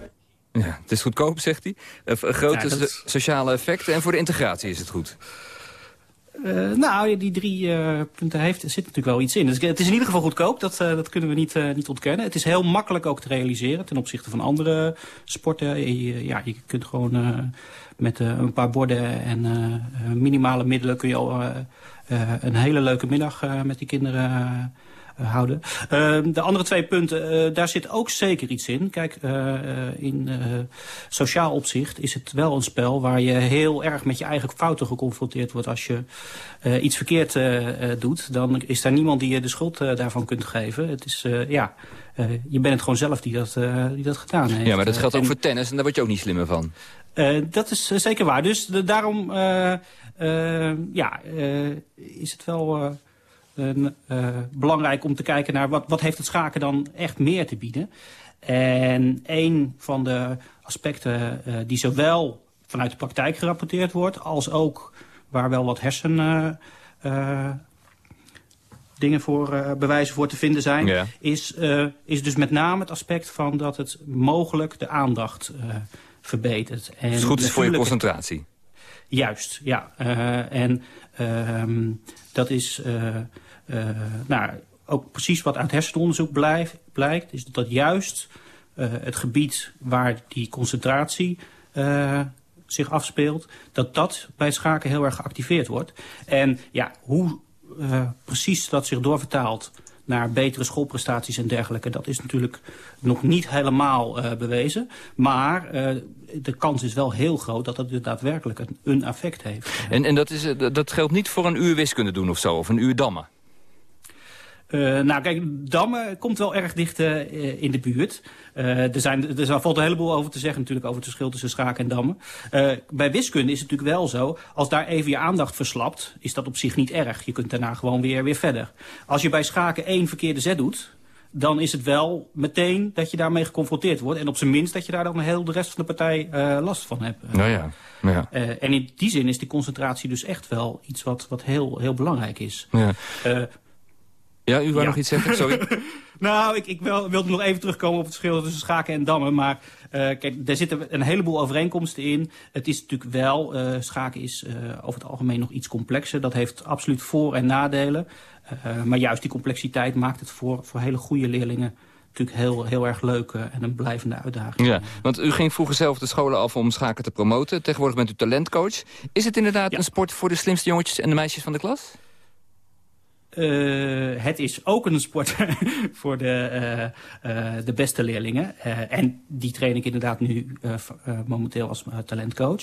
Ja, het is goedkoop, zegt hij. Uh, grote Ja, dat is- sociale effecten en voor de integratie is het goed. Uh, nou, die drie uh, punten heeft, er zit natuurlijk wel iets in. Dus het is in ieder geval goedkoop, dat, uh, dat kunnen we niet, uh, niet ontkennen. Het is heel makkelijk ook te realiseren ten opzichte van andere sporten. Je, ja, je kunt gewoon uh, met uh, een paar borden en uh, minimale middelen... kun je al uh, uh, een hele leuke middag uh, met die kinderen uh, houden. Uh, de andere twee punten, uh, daar zit ook zeker iets in. Kijk, uh, in sociaal opzicht is het wel een spel waar je heel erg met je eigen fouten geconfronteerd wordt. Als je iets verkeerd doet, dan is daar niemand die je de schuld daarvan kunt geven. Het is, ja, uh, je bent het gewoon zelf die dat, uh, die dat gedaan heeft. Ja, maar dat geldt ook en- voor tennis en daar word je ook niet slimmer van. Uh, dat is zeker waar. Dus de- daarom ja, is het wel een, uh, belangrijk om te kijken naar wat, wat heeft het schaken dan echt meer te bieden. En een van de aspecten uh, die zowel vanuit de praktijk gerapporteerd wordt... als ook waar wel wat hersen... Uh, dingen voor uh, bewijzen voor te vinden zijn... Ja. is, uh, is dus met name het aspect van dat het mogelijk de aandacht uh, verbetert. En het goed is voor je concentratie. Juist, ja. En uh, dat is nou, ook precies wat uit hersenonderzoek blijkt... is dat juist eh, het gebied waar die concentratie eh, zich afspeelt... dat dat bij het schaken heel erg geactiveerd wordt. En ja, hoe eh, precies dat zich doorvertaalt naar betere schoolprestaties en dergelijke... dat is natuurlijk nog niet helemaal eh, bewezen. Maar eh, de kans is wel heel groot dat dat dus daadwerkelijk een, effect heeft. En, en dat, is, eh, dat geldt niet voor een uur wiskunde doen of zo, of een uur dammen? Eh, nou, kijk, Damme komt wel erg dicht eh, in de buurt. Eh, er, zijn, er valt een heleboel over te zeggen natuurlijk over het verschil tussen schaken en dammen. Bij wiskunde is het natuurlijk wel zo, als daar even je aandacht verslapt, is dat op zich niet erg. Je kunt daarna gewoon weer, weer verder. Als je bij schaken één verkeerde zet doet, dan is het wel meteen dat je daarmee geconfronteerd wordt. En op zijn minst dat je daar dan heel de rest van de partij last van hebt. Nou ja. Nou ja. En in die zin is die concentratie dus echt wel iets wat, wat heel, heel belangrijk is. Ja. Ja, u wou Ja. nog iets zeggen? Sorry. nou, ik, ik wil, wilde nog even terugkomen op het verschil tussen schaken en dammen. Maar eh, kijk, daar zitten een heleboel overeenkomsten in. Het is natuurlijk wel, eh, schaken is eh, over het algemeen nog iets complexer. Dat heeft absoluut voor- en nadelen. Maar juist die complexiteit maakt het voor, voor hele goede leerlingen natuurlijk heel, heel erg leuk en een blijvende uitdaging. Ja, want u ging vroeger zelf de scholen af om schaken te promoten. Tegenwoordig bent u talentcoach. Is het inderdaad een sport voor de slimste jongetjes en de meisjes van de klas? Eh, het is ook een sport voor de, eh, eh, de beste leerlingen. En die train ik inderdaad nu momenteel als talentcoach.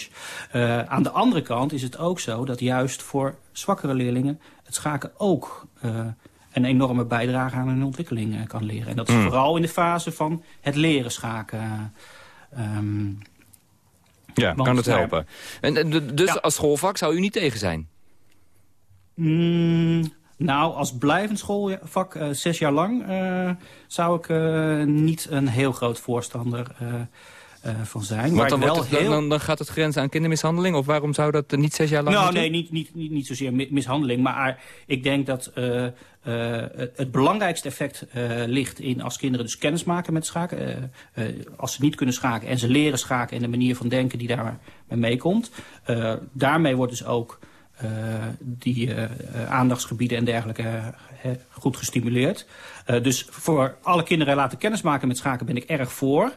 Aan de andere kant is het ook zo dat juist voor zwakkere leerlingen... het schaken ook een enorme bijdrage aan hun ontwikkeling kan leren. En dat is Hmm. vooral in de fase van het leren schaken. Ehm, Ja, kan het helpen. En, en d- dus als schoolvak zou u niet tegen zijn? Mm, nou, als blijvend schoolvak, eh, zes jaar lang, eh, zou ik eh, niet een heel groot voorstander van zijn. Maar dan, wel het, heel... dan, dan gaat het grenzen aan kindermishandeling? Of waarom zou dat niet zes jaar lang Nou, nee, niet, niet, niet, niet zozeer mi- mishandeling. Maar ik denk dat het- belangrijkste effect ligt in als kinderen dus kennis maken met schaken. als ze niet kunnen schaken en ze leren schaken en de manier van denken die daarbij meekomt. Daarmee wordt dus ook die eh, eh, aandachtsgebieden en dergelijke eh, eh, goed gestimuleerd. Eh, dus voor alle kinderen laten kennis maken met schaken ben ik erg voor.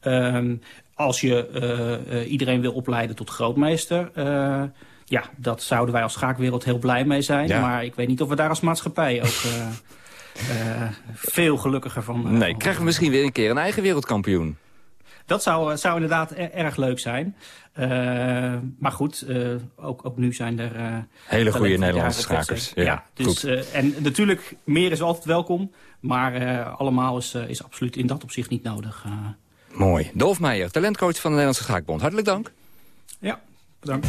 Ehm, als je eh, eh, iedereen wil opleiden tot grootmeester... eh, ja, dat zouden wij als schaakwereld heel blij mee zijn. Ja. Maar ik weet niet of we daar als maatschappij ook eh, eh, veel gelukkiger van... eh, Nee, krijgen we misschien weer een keer een eigen wereldkampioen. Dat zou, zou inderdaad er- erg leuk zijn. Eh, maar goed, eh, ook, ook nu zijn er... eh, Hele goede Nederlandse schakers. Ja, dus, eh, en natuurlijk, meer is altijd welkom. Maar eh, allemaal is, eh, is absoluut in dat opzicht niet nodig. eh. Mooi. Dolf Meijer, talentcoach van de Nederlandse Schaakbond. Hartelijk dank. ja, bedankt.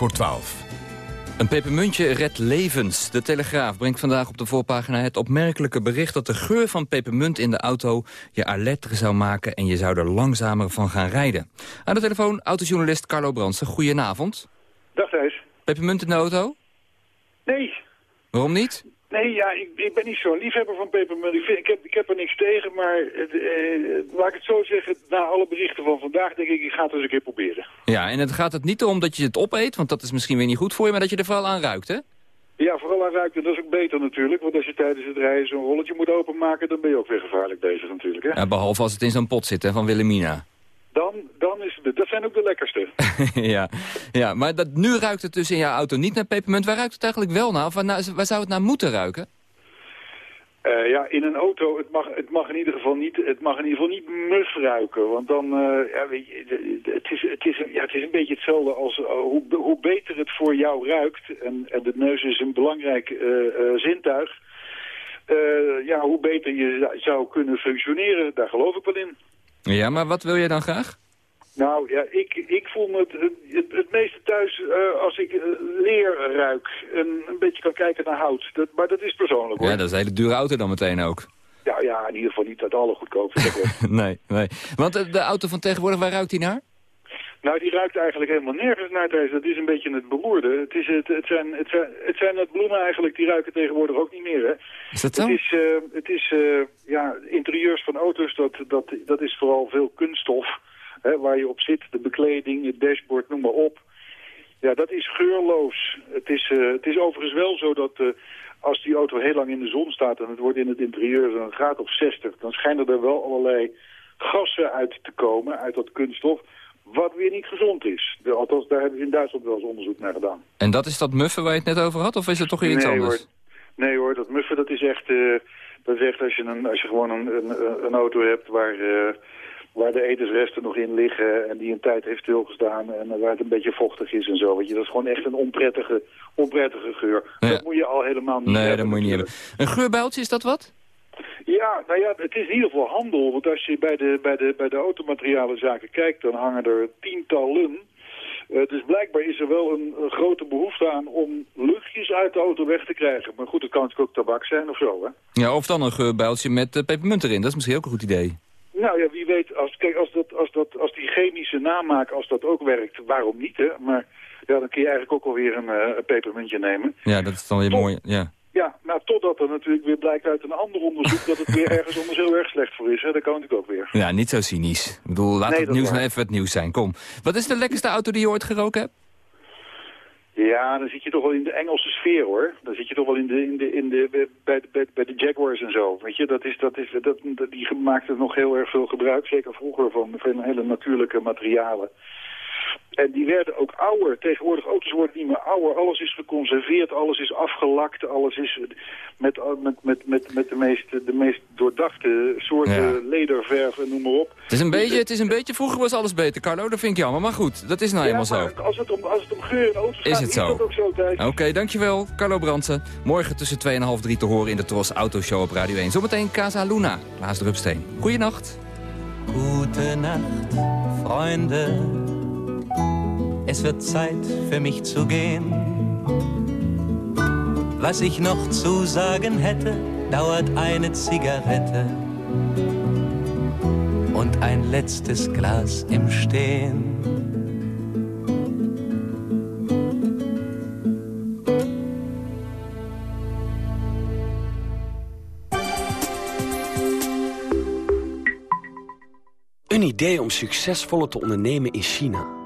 Voor twaalf. Een pepermuntje redt levens. De Telegraaf brengt vandaag op de voorpagina het opmerkelijke bericht... dat de geur van pepermunt in de auto je alerter zou maken... en je zou er langzamer van gaan rijden. Aan de telefoon autojournalist Carlo Bransen. Goedenavond. Dag Thijs. Pepermunt in de auto? Nee, Waarom niet? Nee, ja, ik, ik ben niet zo'n liefhebber van pepermunt. Ik, ik, heb, ik heb er niks tegen, maar eh, laat ik het zo zeggen, na alle berichten van vandaag denk ik, ik ga het eens een keer proberen. Ja, en het gaat het niet om dat je het opeet, want dat is misschien weer niet goed voor je... maar dat je er vooral aan ruikt, hè? Ja, vooral aan ruiken, dat is ook beter natuurlijk. Want als je tijdens het rijden zo'n rolletje moet openmaken, dan ben je ook weer gevaarlijk bezig natuurlijk. Hè? Ja, behalve als het in zo'n pot zit, hè, van Wilhelmina. Dan, dan is het, dat zijn ook de lekkerste. ja, ja, maar dat, nu ruikt het dus in jouw auto niet naar pepermunt. Waar ruikt het eigenlijk wel naar? Of waar, waar zou het naar moeten ruiken? Eh, ja, in een auto, het mag, het mag in ieder geval niet, het mag in ieder geval niet muf ruiken. Want dan, eh, ja, weet je, het is, het is, ja, het is een beetje hetzelfde als eh, hoe, hoe beter het voor jou ruikt. En, en de neus is een belangrijk zintuig. ja, hoe beter je zou kunnen functioneren, daar geloof ik wel in. Ja, maar wat wil jij dan graag? Nou ja, ik, ik voel me het, het, het meeste thuis eh, als ik eh, leer ruik en een beetje kan kijken naar hout. Dat, maar dat is persoonlijk hoor. Ja, dat is een hele dure auto dan meteen ook. Ja, ja, in ieder geval niet uit alle wel. nee, nee. Want eh, de auto van tegenwoordig, waar ruikt die naar? Nou, die ruikt eigenlijk helemaal nergens naar deze. Dat is een beetje het beroerde. Het, is het, het, zijn, het, zijn, het zijn het bloemen eigenlijk, die ruiken tegenwoordig ook niet meer. Hè? Is dat zo? Het is, eh, het is eh, ja, interieurs van auto's, dat, dat, dat is vooral veel kunststof. Hè, waar je op zit, de bekleding, het dashboard, noem maar op. Ja, dat is geurloos. Het is, eh, het is overigens wel zo dat als die auto heel lang in de zon staat... en het wordt in het interieur zo'n graad of 60... dan schijnen er wel allerlei gassen uit te komen, uit dat kunststof... wat weer niet gezond is. De, althans, daar hebben ze in Duitsland wel eens onderzoek naar gedaan. En dat is dat muffen waar je het net over had? Of is het toch weer iets nee, anders? Hoor. Nee hoor, dat muffen dat is echt... eh, dat is echt als je, een, als je gewoon een, een, een auto hebt waar, eh, waar de etensresten nog in liggen... en die een tijd heeft stilgestaan en waar het een beetje vochtig is en zo. Weet je, dat is gewoon echt een onprettige, onprettige geur. Dat moet je al helemaal niet Nee, hebben. dat moet je niet hebben. Een geurbuiltje, is dat wat? Ja, nou ja, het is in ieder geval handel. Want als je bij de, bij de, bij de automaterialenzaken kijkt, dan hangen er tientallen. Eh, dus blijkbaar is er wel een, een grote behoefte aan om luchtjes uit de auto weg te krijgen. Maar goed, het kan natuurlijk ook tabak zijn of zo, hè? Ja, of dan een geurbuiltje met eh, pepermunt erin. Dat is misschien ook een goed idee. Nou ja, wie weet, als, kijk, als, dat, als, dat, als die chemische namaak, als dat ook werkt, waarom niet, hè? Maar ja, dan kun je eigenlijk ook alweer een, eh, een pepermuntje nemen. Ja, dat is dan weer mooi. Ja. Ja, nou, totdat er natuurlijk weer blijkt uit een ander onderzoek dat het weer ergens anders heel erg slecht voor is, hè? Dat kan natuurlijk ook weer. ja, niet zo cynisch. Ik bedoel, laat Nee, het nieuws nou even het nieuws zijn. Kom. Wat is de lekkerste auto die je ooit geroken hebt? Ja, dan zit je toch wel in de Engelse sfeer, hoor. Dan zit je toch wel in de, in de, in de, bij, de, bij, bij de Jaguars en zo. Weet je, dat is, dat is, dat, dat- die maakten nog heel erg veel gebruik, zeker vroeger, van, van hele natuurlijke materialen. En die werden ook ouder. Tegenwoordig auto's worden niet meer ouder. Alles is geconserveerd, alles is afgelakt, alles is met, met, met, met, met de, meest, de meest doordachte soorten Ja. lederverf en noem maar op. Het is, een beetje, het is een beetje, vroeger was alles beter, Carlo. Dat vind ik jammer. Maar goed, dat is nou Ja, eenmaal zo. maar als het om, als het om geur en auto's Is gaat, het is zo? dat ook zo. Oké, dankjewel. Carlo Brandsen. Morgen tussen 2 en half 3 te horen in de Tros Autoshow op Radio 1. Zometeen Casa Luna. Klaas Drupsteen. Goeienacht. Gute Nacht, Freunde. Es wird Zeit für mich zu gehen. Was ich noch zu sagen hätte, dauert eine Zigarette und ein letztes Glas im Stehen. Een idee om succesvoller te ondernemen in China.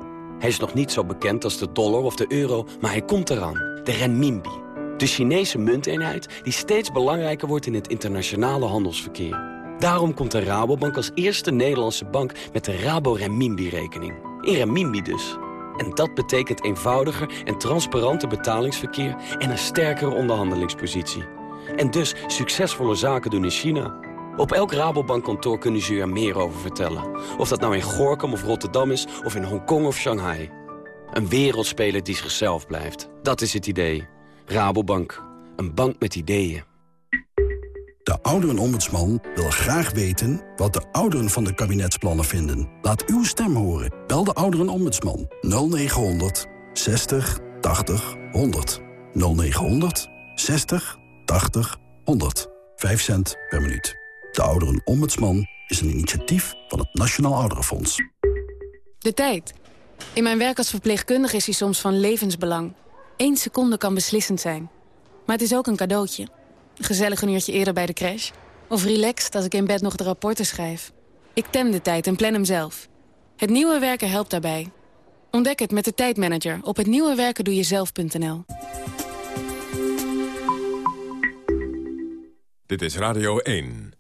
Hij is nog niet zo bekend als de dollar of de euro, maar hij komt eraan. De renminbi. De Chinese munteenheid die steeds belangrijker wordt in het internationale handelsverkeer. Daarom komt de Rabobank als eerste Nederlandse bank met de Rabo Renminbi-rekening. In renminbi dus. En dat betekent eenvoudiger en transparanter betalingsverkeer en een sterkere onderhandelingspositie. En dus succesvolle zaken doen in China. Op elk Rabobankkantoor kunnen ze u er meer over vertellen. Of dat nou in Gorkum of Rotterdam is, of in Hongkong of Shanghai. Een wereldspeler die zichzelf blijft. Dat is het idee. Rabobank. Een bank met ideeën. De ouderenombudsman wil graag weten wat de ouderen van de kabinetsplannen vinden. Laat uw stem horen. Bel de ouderenombudsman 0900 60 80 100. 0900 60 80 100. 5 cent per minuut. De ouderenombudsman is een initiatief van het Nationaal Ouderenfonds. De tijd. In mijn werk als verpleegkundige is die soms van levensbelang. Eén seconde kan beslissend zijn. Maar het is ook een cadeautje. Gezellig een uurtje eerder bij de crash. Of relaxed als ik in bed nog de rapporten schrijf. Ik tem de tijd en plan hem zelf. Het nieuwe werken helpt daarbij. Ontdek het met de tijdmanager op hetnieuwewerkendoejezelf.nl. Dit is Radio 1.